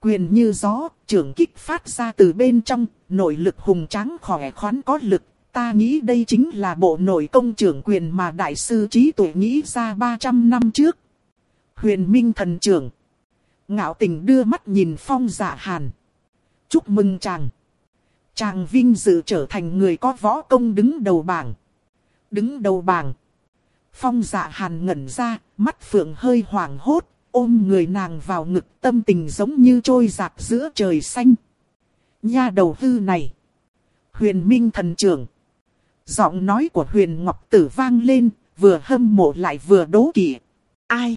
Quyền như gió, trưởng kích phát ra từ bên trong, nội lực hùng tráng khỏe khoắn có lực. Ta nghĩ đây chính là bộ nội công trưởng quyền mà đại sư trí tuệ nghĩ ra 300 năm trước. Huyền Minh thần trưởng. Ngạo tình đưa mắt nhìn phong dạ hàn. Chúc mừng chàng. Chàng vinh dự trở thành người có võ công đứng đầu bảng. Đứng đầu bảng. Phong dạ hàn ngẩn ra, mắt phượng hơi hoảng hốt, ôm người nàng vào ngực tâm tình giống như trôi giạt giữa trời xanh. Nha đầu hư này. Huyền Minh thần trưởng. Giọng nói của huyền Ngọc Tử vang lên, vừa hâm mộ lại vừa đố kỵ. Ai?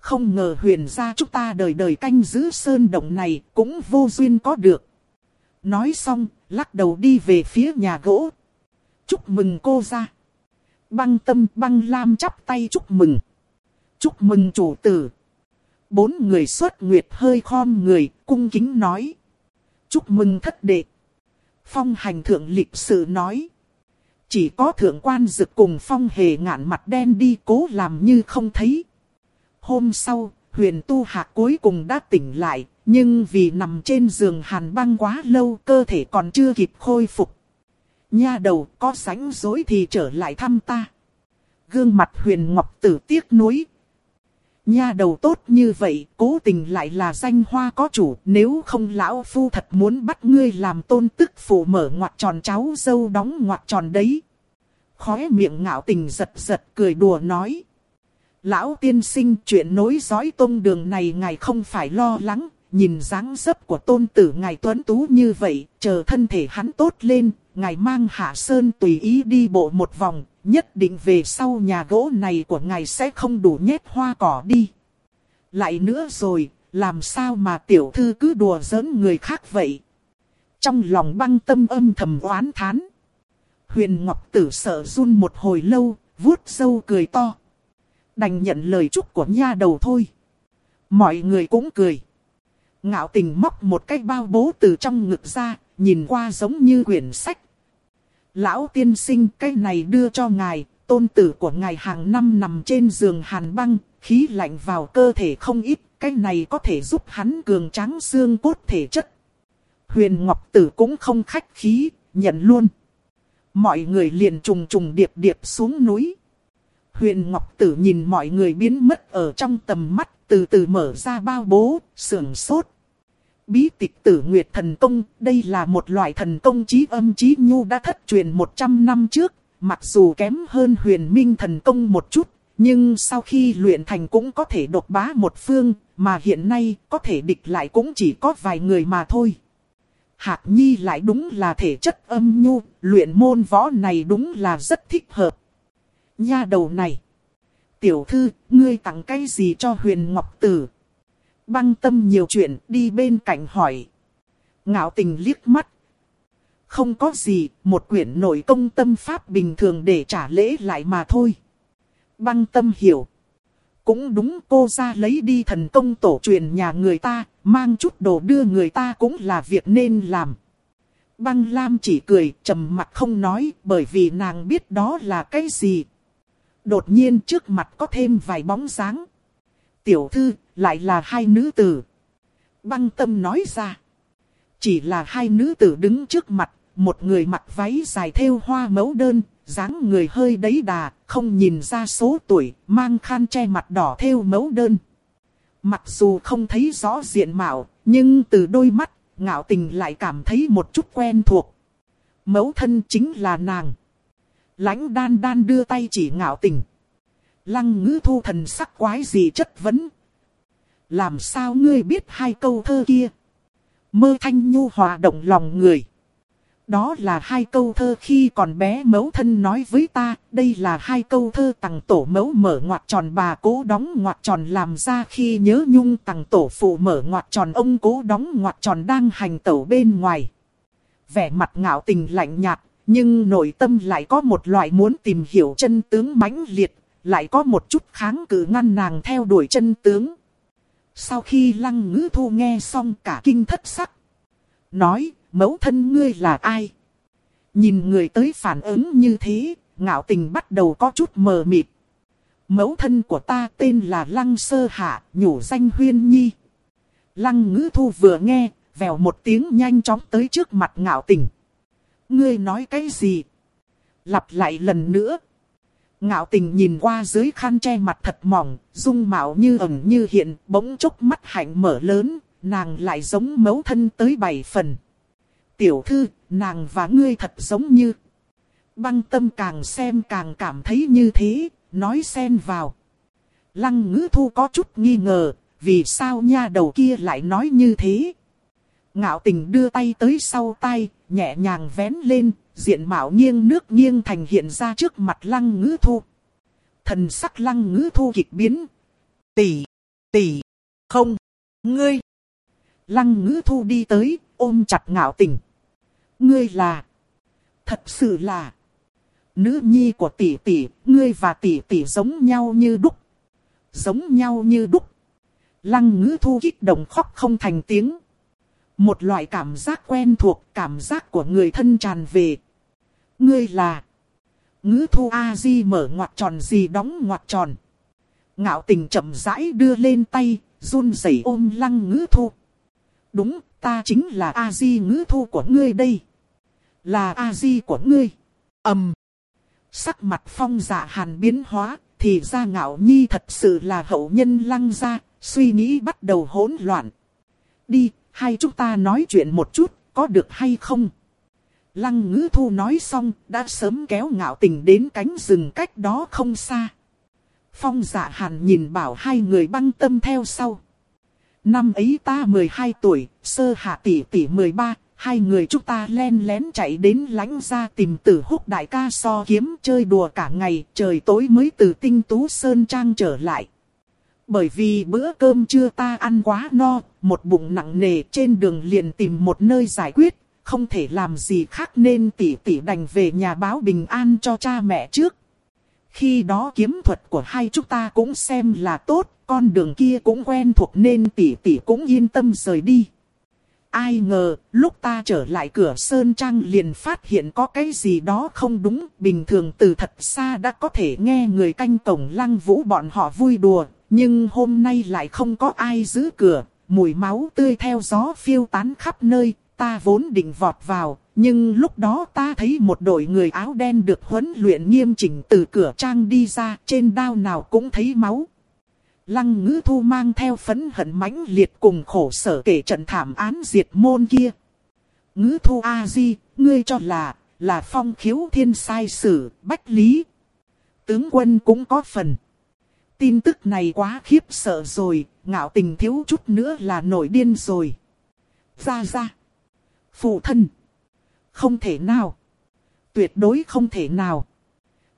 Không ngờ huyền gia chúng ta đời đời canh giữ sơn động này cũng vô duyên có được. Nói xong, lắc đầu đi về phía nhà gỗ. Chúc mừng cô ra. Băng tâm băng lam chắp tay chúc mừng. Chúc mừng chủ tử. Bốn người xuất nguyệt hơi khom người, cung kính nói. Chúc mừng thất đệ. Phong hành thượng lịch sự nói. Chỉ có thượng quan dực cùng phong hề ngạn mặt đen đi cố làm như không thấy. Hôm sau, huyền tu hạc cuối cùng đã tỉnh lại, nhưng vì nằm trên giường hàn băng quá lâu cơ thể còn chưa kịp khôi phục. Nha đầu có sánh dối thì trở lại thăm ta. Gương mặt huyền ngọc tử tiếc nuối. nha đầu tốt như vậy, cố tình lại là danh hoa có chủ, nếu không lão phu thật muốn bắt ngươi làm tôn tức phụ mở ngoặt tròn cháu dâu đóng ngoặt tròn đấy. Khóe miệng ngạo tình giật giật cười đùa nói. Lão tiên sinh chuyện nối dõi tôn đường này ngài không phải lo lắng, nhìn dáng dấp của tôn tử ngài tuấn tú như vậy, chờ thân thể hắn tốt lên, ngài mang hạ sơn tùy ý đi bộ một vòng, nhất định về sau nhà gỗ này của ngài sẽ không đủ nhét hoa cỏ đi. Lại nữa rồi, làm sao mà tiểu thư cứ đùa giỡn người khác vậy? Trong lòng băng tâm âm thầm oán thán. Huyền Ngọc Tử sợ run một hồi lâu, vuốt sâu cười to. Đành nhận lời chúc của nha đầu thôi. Mọi người cũng cười. Ngạo tình móc một cái bao bố từ trong ngực ra, nhìn qua giống như quyển sách. Lão tiên sinh cái này đưa cho ngài, tôn tử của ngài hàng năm nằm trên giường hàn băng, khí lạnh vào cơ thể không ít, cái này có thể giúp hắn cường tráng xương cốt thể chất. Huyền Ngọc Tử cũng không khách khí, nhận luôn. Mọi người liền trùng trùng điệp điệp xuống núi. Huyền Ngọc Tử nhìn mọi người biến mất ở trong tầm mắt, từ từ mở ra bao bố, sưởng sốt. Bí tịch tử Nguyệt thần công, đây là một loại thần công trí âm trí nhu đã thất truyền 100 năm trước, mặc dù kém hơn huyền minh thần công một chút, nhưng sau khi luyện thành cũng có thể độc bá một phương, mà hiện nay có thể địch lại cũng chỉ có vài người mà thôi. Hạc Nhi lại đúng là thể chất âm nhu, luyện môn võ này đúng là rất thích hợp. Nha đầu này. Tiểu thư, ngươi tặng cái gì cho huyền ngọc tử? Băng tâm nhiều chuyện, đi bên cạnh hỏi. Ngạo tình liếc mắt. Không có gì, một quyển nội công tâm pháp bình thường để trả lễ lại mà thôi. Băng tâm hiểu. Cũng đúng cô ra lấy đi thần công tổ truyền nhà người ta, mang chút đồ đưa người ta cũng là việc nên làm. Băng Lam chỉ cười, trầm mặt không nói, bởi vì nàng biết đó là cái gì. Đột nhiên trước mặt có thêm vài bóng dáng. Tiểu thư, lại là hai nữ tử. Băng tâm nói ra. Chỉ là hai nữ tử đứng trước mặt, một người mặc váy dài thêu hoa mẫu đơn, dáng người hơi đấy đà, không nhìn ra số tuổi, mang khăn che mặt đỏ thêu mẫu đơn. Mặc dù không thấy rõ diện mạo, nhưng từ đôi mắt, ngạo tình lại cảm thấy một chút quen thuộc. Mẫu thân chính là nàng. Lãnh đan đan đưa tay chỉ ngạo tình. Lăng ngữ thu thần sắc quái gì chất vấn. Làm sao ngươi biết hai câu thơ kia? Mơ thanh nhu hòa động lòng người. Đó là hai câu thơ khi còn bé mẫu thân nói với ta, đây là hai câu thơ tặng tổ mẫu mở ngoặt tròn bà cố đóng ngoặt tròn làm ra khi nhớ nhung tặng tổ phụ mở ngoặt tròn ông cố đóng ngoặt tròn đang hành tẩu bên ngoài. Vẻ mặt ngạo tình lạnh nhạt, nhưng nội tâm lại có một loại muốn tìm hiểu chân tướng mãnh liệt, lại có một chút kháng cự ngăn nàng theo đuổi chân tướng. Sau khi lăng ngữ thu nghe xong cả kinh thất sắc. Nói, mẫu thân ngươi là ai? Nhìn người tới phản ứng như thế, ngạo tình bắt đầu có chút mờ mịt. Mẫu thân của ta tên là Lăng Sơ Hạ, nhủ danh Huyên Nhi. Lăng ngữ thu vừa nghe, vèo một tiếng nhanh chóng tới trước mặt ngạo tình. Ngươi nói cái gì? Lặp lại lần nữa. Ngạo tình nhìn qua dưới khăn che mặt thật mỏng, dung mạo như ẩn như hiện, bỗng chốc mắt hạnh mở lớn, nàng lại giống mấu thân tới bảy phần. Tiểu thư, nàng và ngươi thật giống như. Băng tâm càng xem càng cảm thấy như thế, nói xen vào. Lăng ngữ thu có chút nghi ngờ, vì sao nha đầu kia lại nói như thế. Ngạo tình đưa tay tới sau tay, nhẹ nhàng vén lên, diện mạo nghiêng nước nghiêng thành hiện ra trước mặt lăng ngữ thu. Thần sắc lăng ngữ thu kịch biến. Tỷ, tỷ, không, ngươi. Lăng ngữ thu đi tới, ôm chặt ngạo tình. Ngươi là, thật sự là, nữ nhi của tỷ tỷ, ngươi và tỷ tỷ giống nhau như đúc. Giống nhau như đúc. Lăng ngữ thu kích động khóc không thành tiếng. Một loại cảm giác quen thuộc, cảm giác của người thân tràn về. Ngươi là... Ngữ thu A-di mở ngoặt tròn gì đóng ngoặt tròn. Ngạo tình chậm rãi đưa lên tay, run rẩy ôm lăng ngữ thu. Đúng, ta chính là A-di ngữ thu của ngươi đây. Là A-di của ngươi. ầm Sắc mặt phong dạ hàn biến hóa, thì ra ngạo nhi thật sự là hậu nhân lăng ra, suy nghĩ bắt đầu hỗn loạn. Đi, hai chúng ta nói chuyện một chút, có được hay không? Lăng ngữ thu nói xong, đã sớm kéo ngạo tình đến cánh rừng cách đó không xa. Phong dạ hàn nhìn bảo hai người băng tâm theo sau. Năm ấy ta 12 tuổi, sơ hạ tỷ tỷ 13, hai người chúng ta len lén chạy đến lánh ra tìm tử húc đại ca so kiếm chơi đùa cả ngày, trời tối mới từ tinh tú sơn trang trở lại. Bởi vì bữa cơm trưa ta ăn quá no, một bụng nặng nề trên đường liền tìm một nơi giải quyết, không thể làm gì khác nên tỷ tỷ đành về nhà báo bình an cho cha mẹ trước. Khi đó kiếm thuật của hai chúng ta cũng xem là tốt, con đường kia cũng quen thuộc nên tỷ tỷ cũng yên tâm rời đi. Ai ngờ, lúc ta trở lại cửa Sơn Trang liền phát hiện có cái gì đó không đúng. Bình thường từ thật xa đã có thể nghe người canh cổng lăng vũ bọn họ vui đùa. Nhưng hôm nay lại không có ai giữ cửa. Mùi máu tươi theo gió phiêu tán khắp nơi. Ta vốn định vọt vào. Nhưng lúc đó ta thấy một đội người áo đen được huấn luyện nghiêm chỉnh từ cửa trang đi ra. Trên đao nào cũng thấy máu. Lăng ngữ thu mang theo phấn hận mãnh liệt cùng khổ sở kể trận thảm án diệt môn kia. Ngữ thu A-di, ngươi cho là, là phong khiếu thiên sai sử, bách lý. Tướng quân cũng có phần. Tin tức này quá khiếp sợ rồi, ngạo tình thiếu chút nữa là nổi điên rồi. Ra ra. Phụ thân. Không thể nào. Tuyệt đối không thể nào.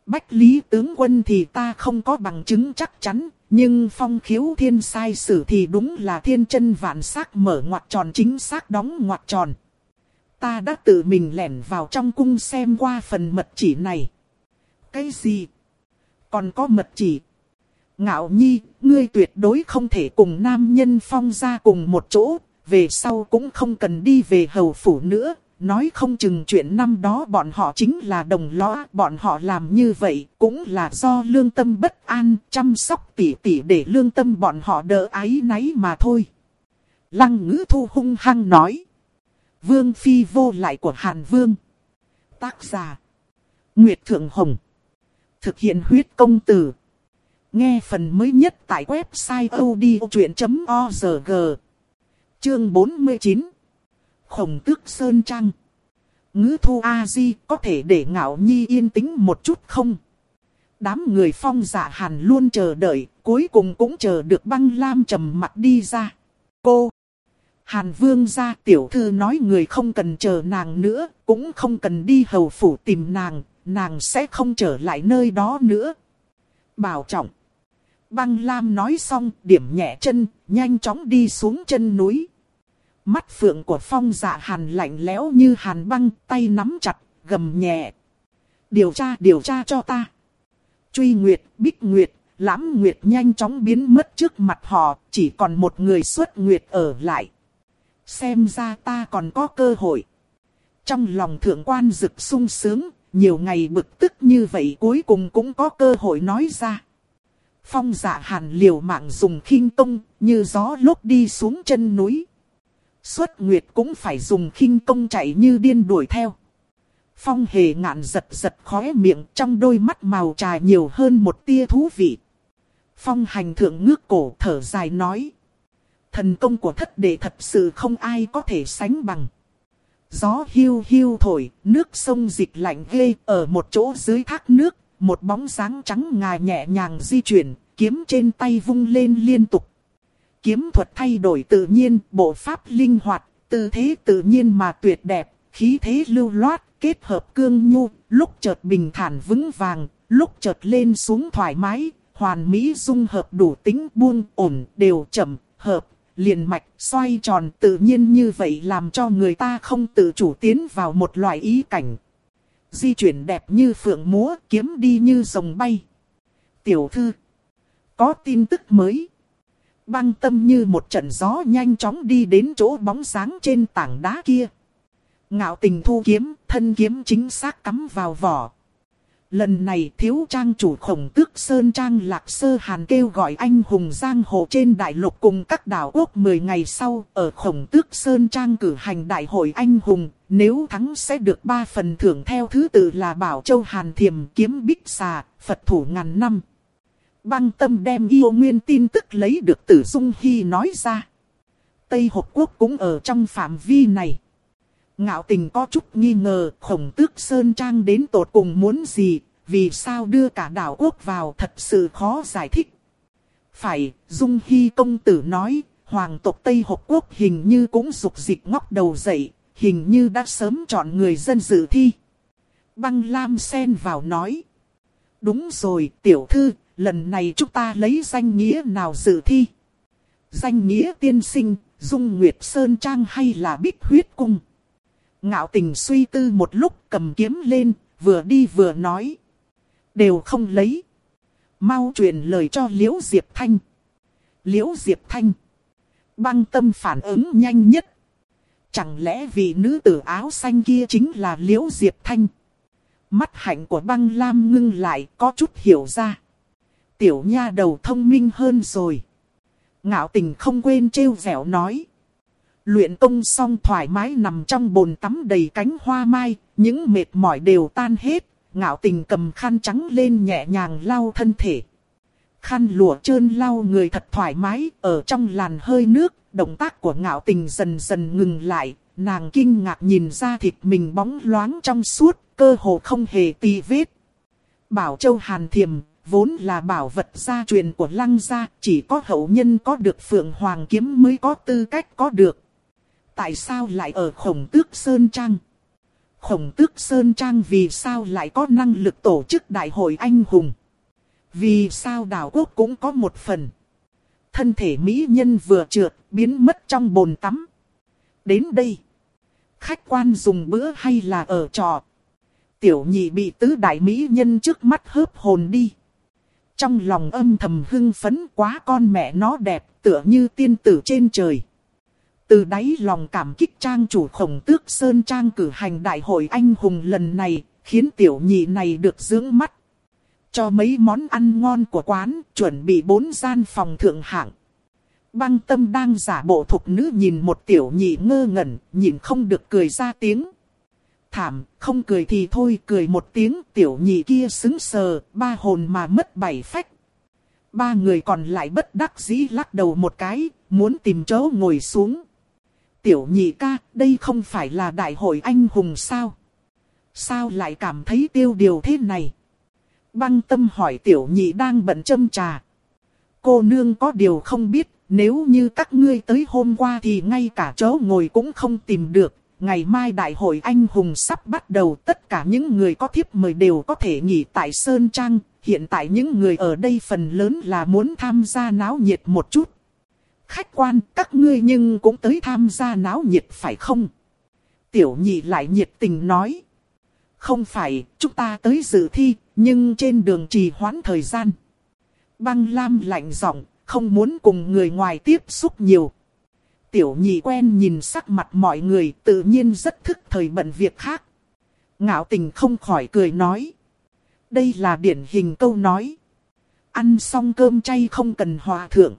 Bách lý tướng quân thì ta không có bằng chứng chắc chắn, nhưng phong khiếu thiên sai sử thì đúng là thiên chân vạn sắc mở ngoặt tròn chính xác đóng ngoặt tròn. Ta đã tự mình lẻn vào trong cung xem qua phần mật chỉ này. Cái gì? Còn có mật chỉ. Ngạo nhi, ngươi tuyệt đối không thể cùng nam nhân phong ra cùng một chỗ, về sau cũng không cần đi về hầu phủ nữa, Nói không chừng chuyện năm đó bọn họ chính là đồng lõa, bọn họ làm như vậy cũng là do lương tâm bất an, chăm sóc tỉ tỉ để lương tâm bọn họ đỡ ái náy mà thôi. Lăng ngữ thu hung hăng nói. Vương phi vô lại của Hàn Vương. Tác giả. Nguyệt Thượng Hồng. Thực hiện huyết công từ. Nghe phần mới nhất tại website odchuyện.org. Chương 49 khổng tước sơn trăng. Ngữ thu A-di có thể để ngạo nhi yên tĩnh một chút không? Đám người phong giả hàn luôn chờ đợi, cuối cùng cũng chờ được băng lam trầm mặt đi ra. Cô! Hàn vương ra tiểu thư nói người không cần chờ nàng nữa, cũng không cần đi hầu phủ tìm nàng, nàng sẽ không trở lại nơi đó nữa. Bảo trọng! Băng lam nói xong, điểm nhẹ chân, nhanh chóng đi xuống chân núi. Mắt phượng của phong dạ hàn lạnh lẽo như hàn băng, tay nắm chặt, gầm nhẹ. Điều tra, điều tra cho ta. Truy Nguyệt, Bích Nguyệt, Lãm Nguyệt nhanh chóng biến mất trước mặt họ, chỉ còn một người xuất Nguyệt ở lại. Xem ra ta còn có cơ hội. Trong lòng thượng quan rực sung sướng, nhiều ngày bực tức như vậy cuối cùng cũng có cơ hội nói ra. Phong dạ hàn liều mạng dùng khinh công, như gió lúc đi xuống chân núi. Xuất Nguyệt cũng phải dùng khinh công chạy như điên đuổi theo. Phong hề ngạn giật giật khóe miệng trong đôi mắt màu trà nhiều hơn một tia thú vị. Phong hành thượng ngước cổ thở dài nói. Thần công của thất đệ thật sự không ai có thể sánh bằng. Gió hiu hiu thổi, nước sông dịch lạnh ghê ở một chỗ dưới thác nước, một bóng dáng trắng ngà nhẹ nhàng di chuyển, kiếm trên tay vung lên liên tục kiếm thuật thay đổi tự nhiên, bộ pháp linh hoạt, tư thế tự nhiên mà tuyệt đẹp, khí thế lưu loát, kết hợp cương nhu, lúc chợt bình thản vững vàng, lúc chợt lên xuống thoải mái, hoàn mỹ dung hợp đủ tính buông, ổn, đều chậm, hợp, liền mạch, xoay tròn tự nhiên như vậy làm cho người ta không tự chủ tiến vào một loại ý cảnh. Di chuyển đẹp như phượng múa, kiếm đi như rồng bay. Tiểu thư, có tin tức mới. Băng tâm như một trận gió nhanh chóng đi đến chỗ bóng sáng trên tảng đá kia. Ngạo tình thu kiếm, thân kiếm chính xác cắm vào vỏ. Lần này thiếu trang chủ khổng tước Sơn Trang Lạc Sơ Hàn kêu gọi anh hùng giang hồ trên đại lục cùng các đảo quốc 10 ngày sau ở khổng tước Sơn Trang cử hành đại hội anh hùng, nếu thắng sẽ được 3 phần thưởng theo thứ tự là Bảo Châu Hàn Thiềm kiếm bích xà, Phật thủ ngàn năm. Băng tâm đem yêu nguyên tin tức lấy được tử Dung Hy nói ra. Tây Hộp Quốc cũng ở trong phạm vi này. Ngạo tình có chút nghi ngờ khổng tước Sơn Trang đến tột cùng muốn gì, vì sao đưa cả đảo quốc vào thật sự khó giải thích. Phải, Dung Hy công tử nói, hoàng tộc Tây Hộp Quốc hình như cũng dục dịch ngóc đầu dậy, hình như đã sớm chọn người dân dự thi. Băng Lam sen vào nói. Đúng rồi, tiểu thư, lần này chúng ta lấy danh nghĩa nào dự thi? Danh nghĩa tiên sinh, Dung Nguyệt Sơn Trang hay là Bích Huyết Cung? Ngạo tình suy tư một lúc cầm kiếm lên, vừa đi vừa nói. Đều không lấy. Mau truyền lời cho Liễu Diệp Thanh. Liễu Diệp Thanh. Băng tâm phản ứng nhanh nhất. Chẳng lẽ vị nữ tử áo xanh kia chính là Liễu Diệp Thanh? Mắt hạnh của băng lam ngưng lại có chút hiểu ra. Tiểu nha đầu thông minh hơn rồi. Ngạo tình không quên trêu vẻo nói. Luyện công xong thoải mái nằm trong bồn tắm đầy cánh hoa mai, những mệt mỏi đều tan hết, ngạo tình cầm khăn trắng lên nhẹ nhàng lau thân thể. Khăn lụa trơn lau người thật thoải mái, ở trong làn hơi nước, động tác của ngạo tình dần dần ngừng lại, nàng kinh ngạc nhìn ra thịt mình bóng loáng trong suốt, cơ hồ không hề tì vết. Bảo Châu Hàn Thiềm, vốn là bảo vật gia truyền của lăng gia, chỉ có hậu nhân có được phượng hoàng kiếm mới có tư cách có được. Tại sao lại ở khổng tước Sơn Trang? Khổng tước Sơn Trang vì sao lại có năng lực tổ chức đại hội anh hùng? Vì sao đảo quốc cũng có một phần? Thân thể mỹ nhân vừa trượt, biến mất trong bồn tắm. Đến đây. Khách quan dùng bữa hay là ở trò? Tiểu nhị bị tứ đại mỹ nhân trước mắt hớp hồn đi. Trong lòng âm thầm hưng phấn quá con mẹ nó đẹp tựa như tiên tử trên trời. Từ đáy lòng cảm kích trang chủ khổng tước Sơn Trang cử hành đại hội anh hùng lần này, khiến tiểu nhị này được dưỡng mắt. Cho mấy món ăn ngon của quán, chuẩn bị bốn gian phòng thượng hạng. Băng tâm đang giả bộ thục nữ nhìn một tiểu nhị ngơ ngẩn, nhìn không được cười ra tiếng. Thảm, không cười thì thôi, cười một tiếng, tiểu nhị kia xứng sờ, ba hồn mà mất bảy phách. Ba người còn lại bất đắc dĩ lắc đầu một cái, muốn tìm chỗ ngồi xuống. Tiểu nhị ca, đây không phải là đại hội anh hùng sao? Sao lại cảm thấy tiêu điều thế này? Băng tâm hỏi tiểu nhị đang bận châm trà. Cô nương có điều không biết, nếu như các ngươi tới hôm qua thì ngay cả chỗ ngồi cũng không tìm được. Ngày mai đại hội anh hùng sắp bắt đầu tất cả những người có thiếp mời đều có thể nghỉ tại Sơn Trang. Hiện tại những người ở đây phần lớn là muốn tham gia náo nhiệt một chút khách quan các ngươi nhưng cũng tới tham gia náo nhiệt phải không? Tiểu nhị lại nhiệt tình nói. Không phải, chúng ta tới dự thi, nhưng trên đường trì hoãn thời gian. Băng Lam lạnh giọng, không muốn cùng người ngoài tiếp xúc nhiều. Tiểu nhị quen nhìn sắc mặt mọi người tự nhiên rất thức thời bận việc khác. Ngạo tình không khỏi cười nói. Đây là điển hình câu nói. Ăn xong cơm chay không cần hòa thượng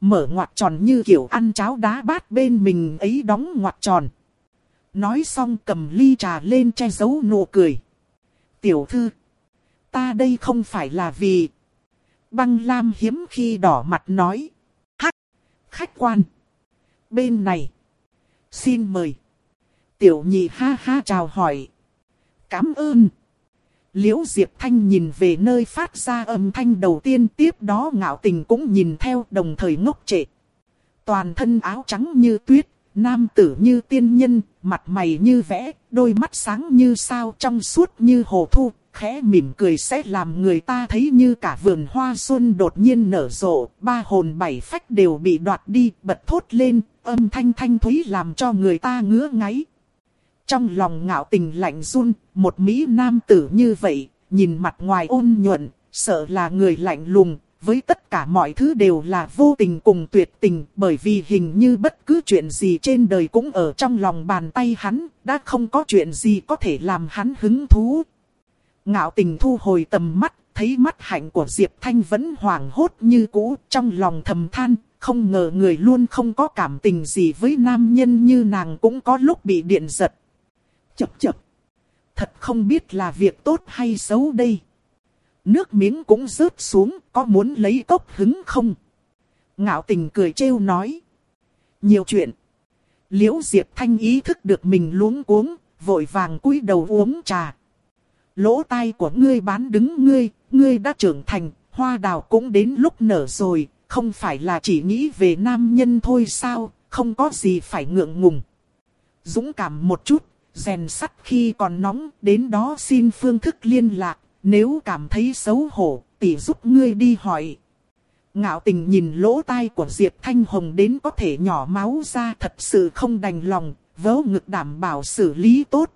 mở ngoặt tròn như kiểu ăn cháo đá bát bên mình ấy đóng ngoặt tròn. Nói xong cầm ly trà lên che giấu nụ cười. Tiểu thư, ta đây không phải là vì... Băng Lam hiếm khi đỏ mặt nói. Hắc, khách quan. Bên này. Xin mời. Tiểu nhị ha ha chào hỏi. Cảm ơn. Liễu Diệp Thanh nhìn về nơi phát ra âm thanh đầu tiên tiếp đó ngạo tình cũng nhìn theo đồng thời ngốc trệ. Toàn thân áo trắng như tuyết, nam tử như tiên nhân, mặt mày như vẽ, đôi mắt sáng như sao trong suốt như hồ thu, khẽ mỉm cười sẽ làm người ta thấy như cả vườn hoa xuân đột nhiên nở rộ, ba hồn bảy phách đều bị đoạt đi, bật thốt lên, âm thanh thanh thúy làm cho người ta ngứa ngáy. Trong lòng ngạo tình lạnh run, một Mỹ nam tử như vậy, nhìn mặt ngoài ôn nhuận, sợ là người lạnh lùng, với tất cả mọi thứ đều là vô tình cùng tuyệt tình, bởi vì hình như bất cứ chuyện gì trên đời cũng ở trong lòng bàn tay hắn, đã không có chuyện gì có thể làm hắn hứng thú. Ngạo tình thu hồi tầm mắt, thấy mắt hạnh của Diệp Thanh vẫn hoảng hốt như cũ, trong lòng thầm than, không ngờ người luôn không có cảm tình gì với nam nhân như nàng cũng có lúc bị điện giật chập chập. Thật không biết là việc tốt hay xấu đây. nước miếng cũng rớt xuống, có muốn lấy cốc hứng không? Ngạo tình cười trêu nói. Nhiều chuyện. Liễu Diệp Thanh ý thức được mình luống cuống, vội vàng cúi đầu uống trà. Lỗ tai của ngươi bán đứng ngươi, ngươi đã trưởng thành, hoa đào cũng đến lúc nở rồi, không phải là chỉ nghĩ về nam nhân thôi sao, không có gì phải ngượng ngùng. Dũng cảm một chút, rèn sắt khi còn nóng, đến đó xin phương thức liên lạc, nếu cảm thấy xấu hổ, tỷ giúp ngươi đi hỏi. Ngạo tình nhìn lỗ tai của Diệp Thanh Hồng đến có thể nhỏ máu ra thật sự không đành lòng, vớ ngực đảm bảo xử lý tốt.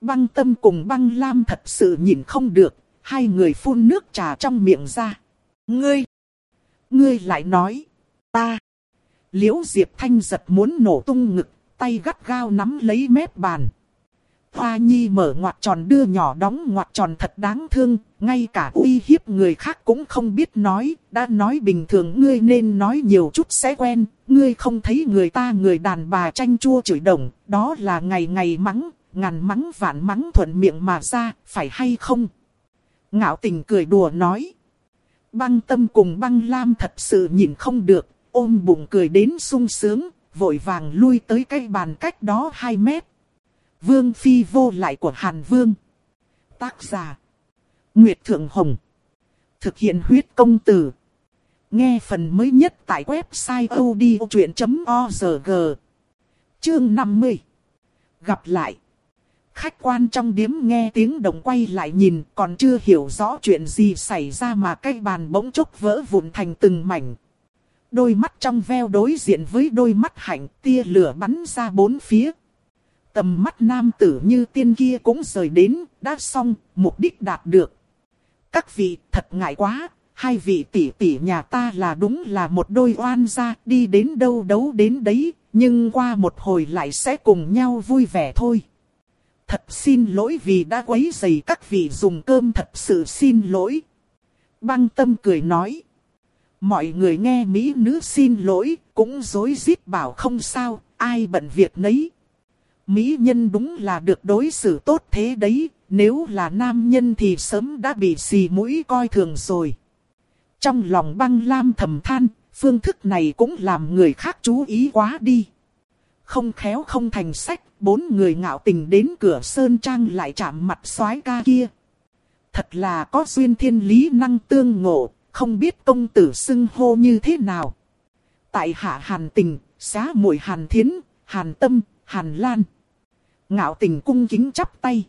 Băng tâm cùng băng lam thật sự nhìn không được, hai người phun nước trà trong miệng ra. Ngươi! Ngươi lại nói, ta! Liễu Diệp Thanh giật muốn nổ tung ngực, tay gắt gao nắm lấy mép bàn. Hoa Nhi mở ngoặt tròn đưa nhỏ đóng ngoặt tròn thật đáng thương, ngay cả uy hiếp người khác cũng không biết nói, đã nói bình thường ngươi nên nói nhiều chút sẽ quen, ngươi không thấy người ta người đàn bà tranh chua chửi đồng, đó là ngày ngày mắng, ngàn mắng vạn mắng thuận miệng mà ra, phải hay không? Ngạo tình cười đùa nói. Băng tâm cùng băng lam thật sự nhìn không được, ôm bụng cười đến sung sướng, vội vàng lui tới cái bàn cách đó 2 mét. Vương phi vô lại của Hàn Vương. Tác giả. Nguyệt Thượng Hồng. Thực hiện huyết công từ. Nghe phần mới nhất tại website odchuyện.org. Chương 50. Gặp lại. Khách quan trong điếm nghe tiếng động quay lại nhìn, còn chưa hiểu rõ chuyện gì xảy ra mà cái bàn bỗng chốc vỡ vụn thành từng mảnh. Đôi mắt trong veo đối diện với đôi mắt hạnh tia lửa bắn ra bốn phía. Tầm mắt nam tử như tiên kia cũng rời đến, đã xong, mục đích đạt được. Các vị thật ngại quá, hai vị tỷ tỷ nhà ta là đúng là một đôi oan gia, đi đến đâu đấu đến đấy, nhưng qua một hồi lại sẽ cùng nhau vui vẻ thôi. Thật xin lỗi vì đã quấy rầy các vị dùng cơm thật sự xin lỗi. Băng tâm cười nói. Mọi người nghe Mỹ nữ xin lỗi, cũng dối rít bảo không sao, ai bận việc nấy. Mỹ nhân đúng là được đối xử tốt thế đấy, nếu là nam nhân thì sớm đã bị xì mũi coi thường rồi. Trong lòng băng lam thầm than, phương thức này cũng làm người khác chú ý quá đi. Không khéo không thành sách, bốn người ngạo tình đến cửa sơn trang lại chạm mặt soái ca kia. Thật là có duyên thiên lý năng tương ngộ, không biết công tử xưng hô như thế nào. Tại hạ hàn tình, xá muội hàn thiến, hàn tâm, hàn lan. Ngạo tình cung kính chắp tay.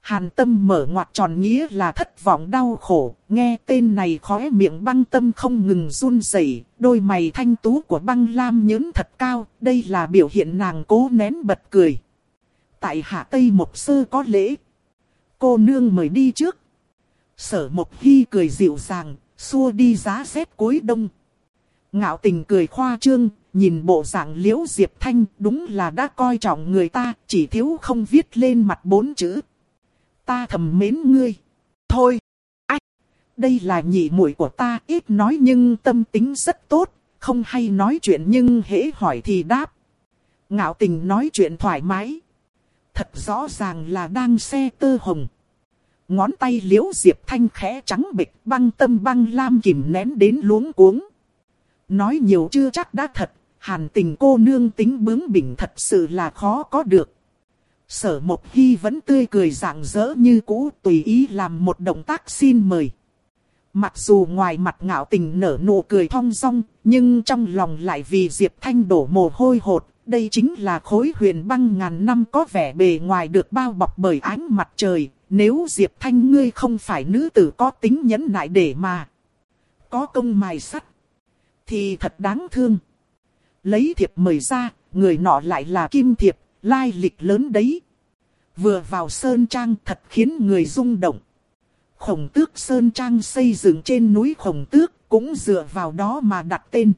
Hàn tâm mở ngoặt tròn nghĩa là thất vọng đau khổ, nghe tên này khóe miệng băng tâm không ngừng run rẩy, đôi mày thanh tú của băng lam nhớn thật cao, đây là biểu hiện nàng cố nén bật cười. Tại hạ Tây Mộc Sơ có lễ. Cô nương mời đi trước. Sở Mộc Hy cười dịu dàng, xua đi giá rét cuối đông. Ngạo tình cười khoa trương, nhìn bộ dạng liễu diệp thanh đúng là đã coi trọng người ta, chỉ thiếu không viết lên mặt bốn chữ. Ta thầm mến ngươi. Thôi, ách, đây là nhị muội của ta, ít nói nhưng tâm tính rất tốt, không hay nói chuyện nhưng hễ hỏi thì đáp. Ngạo tình nói chuyện thoải mái. Thật rõ ràng là đang xe tơ hồng. Ngón tay liễu diệp thanh khẽ trắng bịch băng tâm băng lam kìm nén đến luống cuống. Nói nhiều chưa chắc đã thật, hàn tình cô nương tính bướng bỉnh thật sự là khó có được. Sở Mộc Hy vẫn tươi cười rạng rỡ như cũ tùy ý làm một động tác xin mời. Mặc dù ngoài mặt ngạo tình nở nụ cười thong dong, nhưng trong lòng lại vì Diệp Thanh đổ mồ hôi hột. Đây chính là khối huyền băng ngàn năm có vẻ bề ngoài được bao bọc bởi ánh mặt trời. Nếu Diệp Thanh ngươi không phải nữ tử có tính nhẫn nại để mà có công mài sắt, thì thật đáng thương. Lấy thiệp mời ra, người nọ lại là kim thiệp, lai lịch lớn đấy. Vừa vào Sơn Trang thật khiến người rung động. Khổng tước Sơn Trang xây dựng trên núi Khổng tước, cũng dựa vào đó mà đặt tên.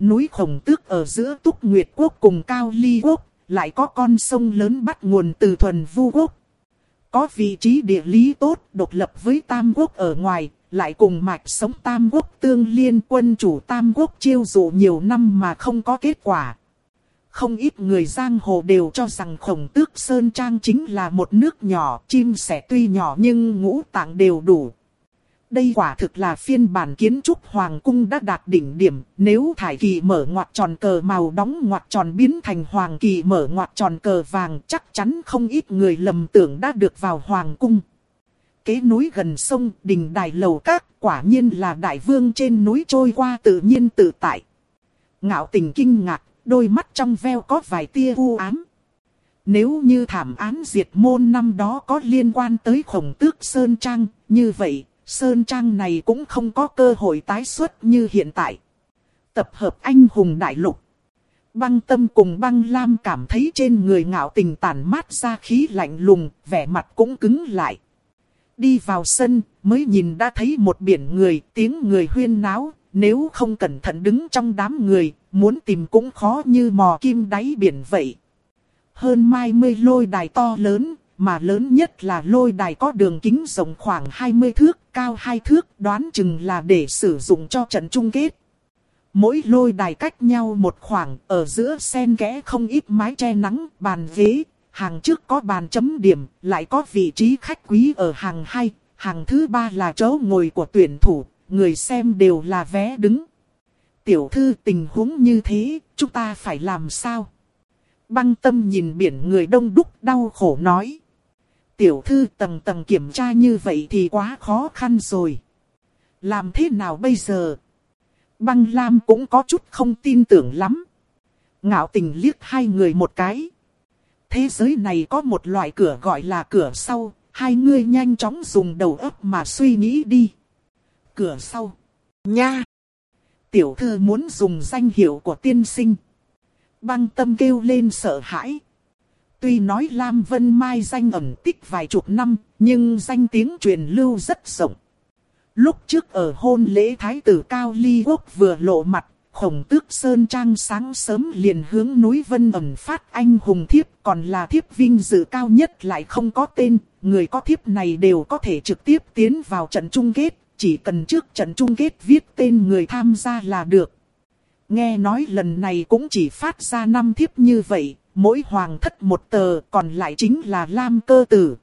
Núi Khổng tước ở giữa Túc Nguyệt Quốc cùng Cao Ly Quốc, lại có con sông lớn bắt nguồn từ thuần vu quốc. Có vị trí địa lý tốt, độc lập với Tam Quốc ở ngoài, lại cùng mạch sống Tam Quốc tương liên quân chủ Tam Quốc chiêu dụ nhiều năm mà không có kết quả. Không ít người giang hồ đều cho rằng khổng tước Sơn Trang chính là một nước nhỏ, chim sẻ tuy nhỏ nhưng ngũ tạng đều đủ. Đây quả thực là phiên bản kiến trúc hoàng cung đã đạt đỉnh điểm, nếu thải kỳ mở ngoặt tròn cờ màu đóng ngoặt tròn biến thành hoàng kỳ mở ngoặt tròn cờ vàng chắc chắn không ít người lầm tưởng đã được vào hoàng cung. Kế núi gần sông, đình đài lầu các, quả nhiên là đại vương trên núi trôi qua tự nhiên tự tại. Ngạo tình kinh ngạc, đôi mắt trong veo có vài tia u ám. Nếu như thảm án diệt môn năm đó có liên quan tới khổng tước Sơn Trang, như vậy, Sơn Trang này cũng không có cơ hội tái xuất như hiện tại. Tập hợp anh hùng đại lục. Băng tâm cùng băng lam cảm thấy trên người ngạo tình tàn mát ra khí lạnh lùng, vẻ mặt cũng cứng lại. Đi vào sân, mới nhìn đã thấy một biển người, tiếng người huyên náo, nếu không cẩn thận đứng trong đám người, muốn tìm cũng khó như mò kim đáy biển vậy. Hơn mai mươi lôi đài to lớn, mà lớn nhất là lôi đài có đường kính rộng khoảng 20 thước, cao 2 thước, đoán chừng là để sử dụng cho trận chung kết. Mỗi lôi đài cách nhau một khoảng, ở giữa sen kẽ không ít mái che nắng, bàn ghế, hàng trước có bàn chấm điểm, lại có vị trí khách quý ở hàng 2, hàng thứ ba là chỗ ngồi của tuyển thủ, người xem đều là vé đứng. Tiểu thư tình huống như thế, chúng ta phải làm sao? Băng tâm nhìn biển người đông đúc đau khổ nói. Tiểu thư tầng tầng kiểm tra như vậy thì quá khó khăn rồi. Làm thế nào bây giờ? Băng Lam cũng có chút không tin tưởng lắm. Ngạo tình liếc hai người một cái. Thế giới này có một loại cửa gọi là cửa sau, hai người nhanh chóng dùng đầu óc mà suy nghĩ đi. Cửa sau. Nha! Tiểu thư muốn dùng danh hiệu của tiên sinh. Băng tâm kêu lên sợ hãi. Tuy nói Lam Vân Mai danh ẩn tích vài chục năm, nhưng danh tiếng truyền lưu rất rộng. Lúc trước ở hôn lễ Thái tử Cao Ly Quốc vừa lộ mặt, khổng tước Sơn Trang sáng sớm liền hướng núi Vân ẩn phát anh hùng thiếp, còn là thiếp vinh dự cao nhất lại không có tên, người có thiếp này đều có thể trực tiếp tiến vào trận chung kết, chỉ cần trước trận chung kết viết tên người tham gia là được. Nghe nói lần này cũng chỉ phát ra năm thiếp như vậy, mỗi hoàng thất một tờ, còn lại chính là Lam cơ tử.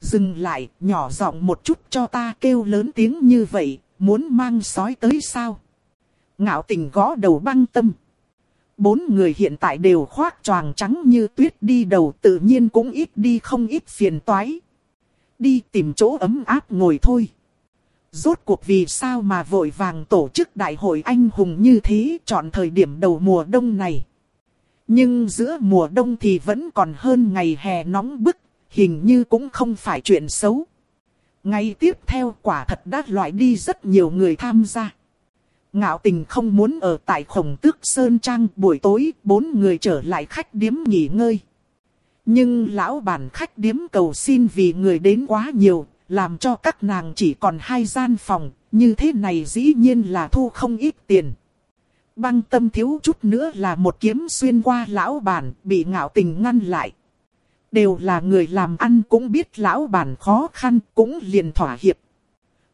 Dừng lại, nhỏ giọng một chút cho ta kêu lớn tiếng như vậy, muốn mang sói tới sao? Ngạo tình gõ đầu băng tâm. Bốn người hiện tại đều khoác choàng trắng như tuyết đi đầu tự nhiên cũng ít đi không ít phiền toái. Đi tìm chỗ ấm áp ngồi thôi. Rốt cuộc vì sao mà vội vàng tổ chức đại hội anh hùng như thế chọn thời điểm đầu mùa đông này. Nhưng giữa mùa đông thì vẫn còn hơn ngày hè nóng bức, hình như cũng không phải chuyện xấu. Ngày tiếp theo quả thật đã loại đi rất nhiều người tham gia. Ngạo tình không muốn ở tại khổng tước Sơn Trang buổi tối bốn người trở lại khách điếm nghỉ ngơi. Nhưng lão bản khách điếm cầu xin vì người đến quá nhiều, làm cho các nàng chỉ còn hai gian phòng, như thế này dĩ nhiên là thu không ít tiền. Băng tâm thiếu chút nữa là một kiếm xuyên qua lão bản, bị ngạo tình ngăn lại. Đều là người làm ăn cũng biết lão bản khó khăn, cũng liền thỏa hiệp.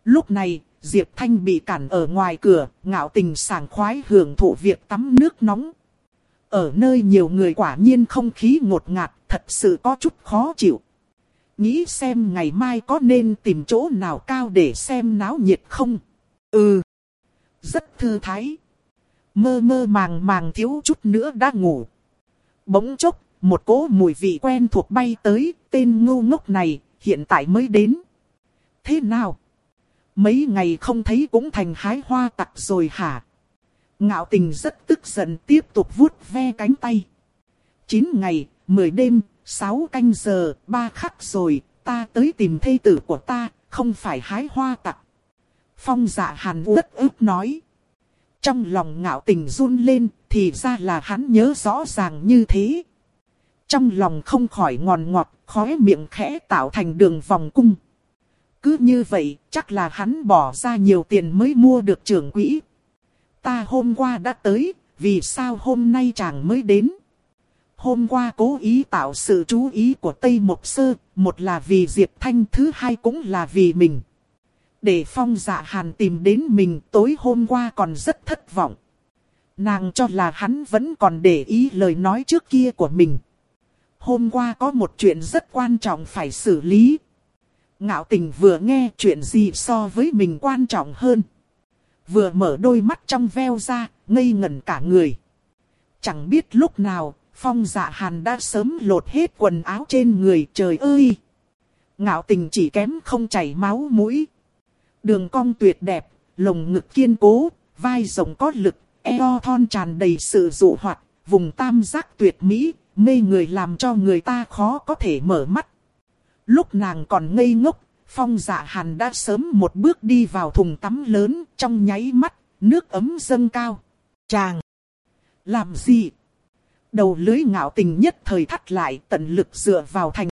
Lúc này, Diệp Thanh bị cản ở ngoài cửa, ngạo tình sảng khoái hưởng thụ việc tắm nước nóng. Ở nơi nhiều người quả nhiên không khí ngột ngạt, thật sự có chút khó chịu. Nghĩ xem ngày mai có nên tìm chỗ nào cao để xem náo nhiệt không? Ừ. Rất thư thái. Mơ mơ màng màng thiếu chút nữa đã ngủ. Bỗng chốc, một cỗ mùi vị quen thuộc bay tới, tên ngu ngốc này, hiện tại mới đến. Thế nào? Mấy ngày không thấy cũng thành hái hoa tặc rồi hả? Ngạo tình rất tức giận tiếp tục vuốt ve cánh tay. Chín ngày, mười đêm, sáu canh giờ, ba khắc rồi, ta tới tìm thê tử của ta, không phải hái hoa tặc. Phong dạ hàn uất ức nói. Trong lòng ngạo tình run lên, thì ra là hắn nhớ rõ ràng như thế. Trong lòng không khỏi ngòn ngọt, khóe miệng khẽ tạo thành đường vòng cung. Cứ như vậy, chắc là hắn bỏ ra nhiều tiền mới mua được trưởng quỹ. Ta hôm qua đã tới, vì sao hôm nay chàng mới đến? Hôm qua cố ý tạo sự chú ý của Tây Mộc Sơ, một là vì Diệp Thanh, thứ hai cũng là vì mình. Để phong dạ hàn tìm đến mình tối hôm qua còn rất thất vọng. Nàng cho là hắn vẫn còn để ý lời nói trước kia của mình. Hôm qua có một chuyện rất quan trọng phải xử lý. Ngạo tình vừa nghe chuyện gì so với mình quan trọng hơn. Vừa mở đôi mắt trong veo ra, ngây ngẩn cả người. Chẳng biết lúc nào, phong dạ hàn đã sớm lột hết quần áo trên người trời ơi. Ngạo tình chỉ kém không chảy máu mũi. Đường cong tuyệt đẹp, lồng ngực kiên cố, vai rộng có lực, eo thon tràn đầy sự dụ hoạt, vùng tam giác tuyệt mỹ, mê người làm cho người ta khó có thể mở mắt. Lúc nàng còn ngây ngốc, phong dạ hàn đã sớm một bước đi vào thùng tắm lớn, trong nháy mắt, nước ấm dâng cao. Chàng! Làm gì? Đầu lưới ngạo tình nhất thời thắt lại tận lực dựa vào thành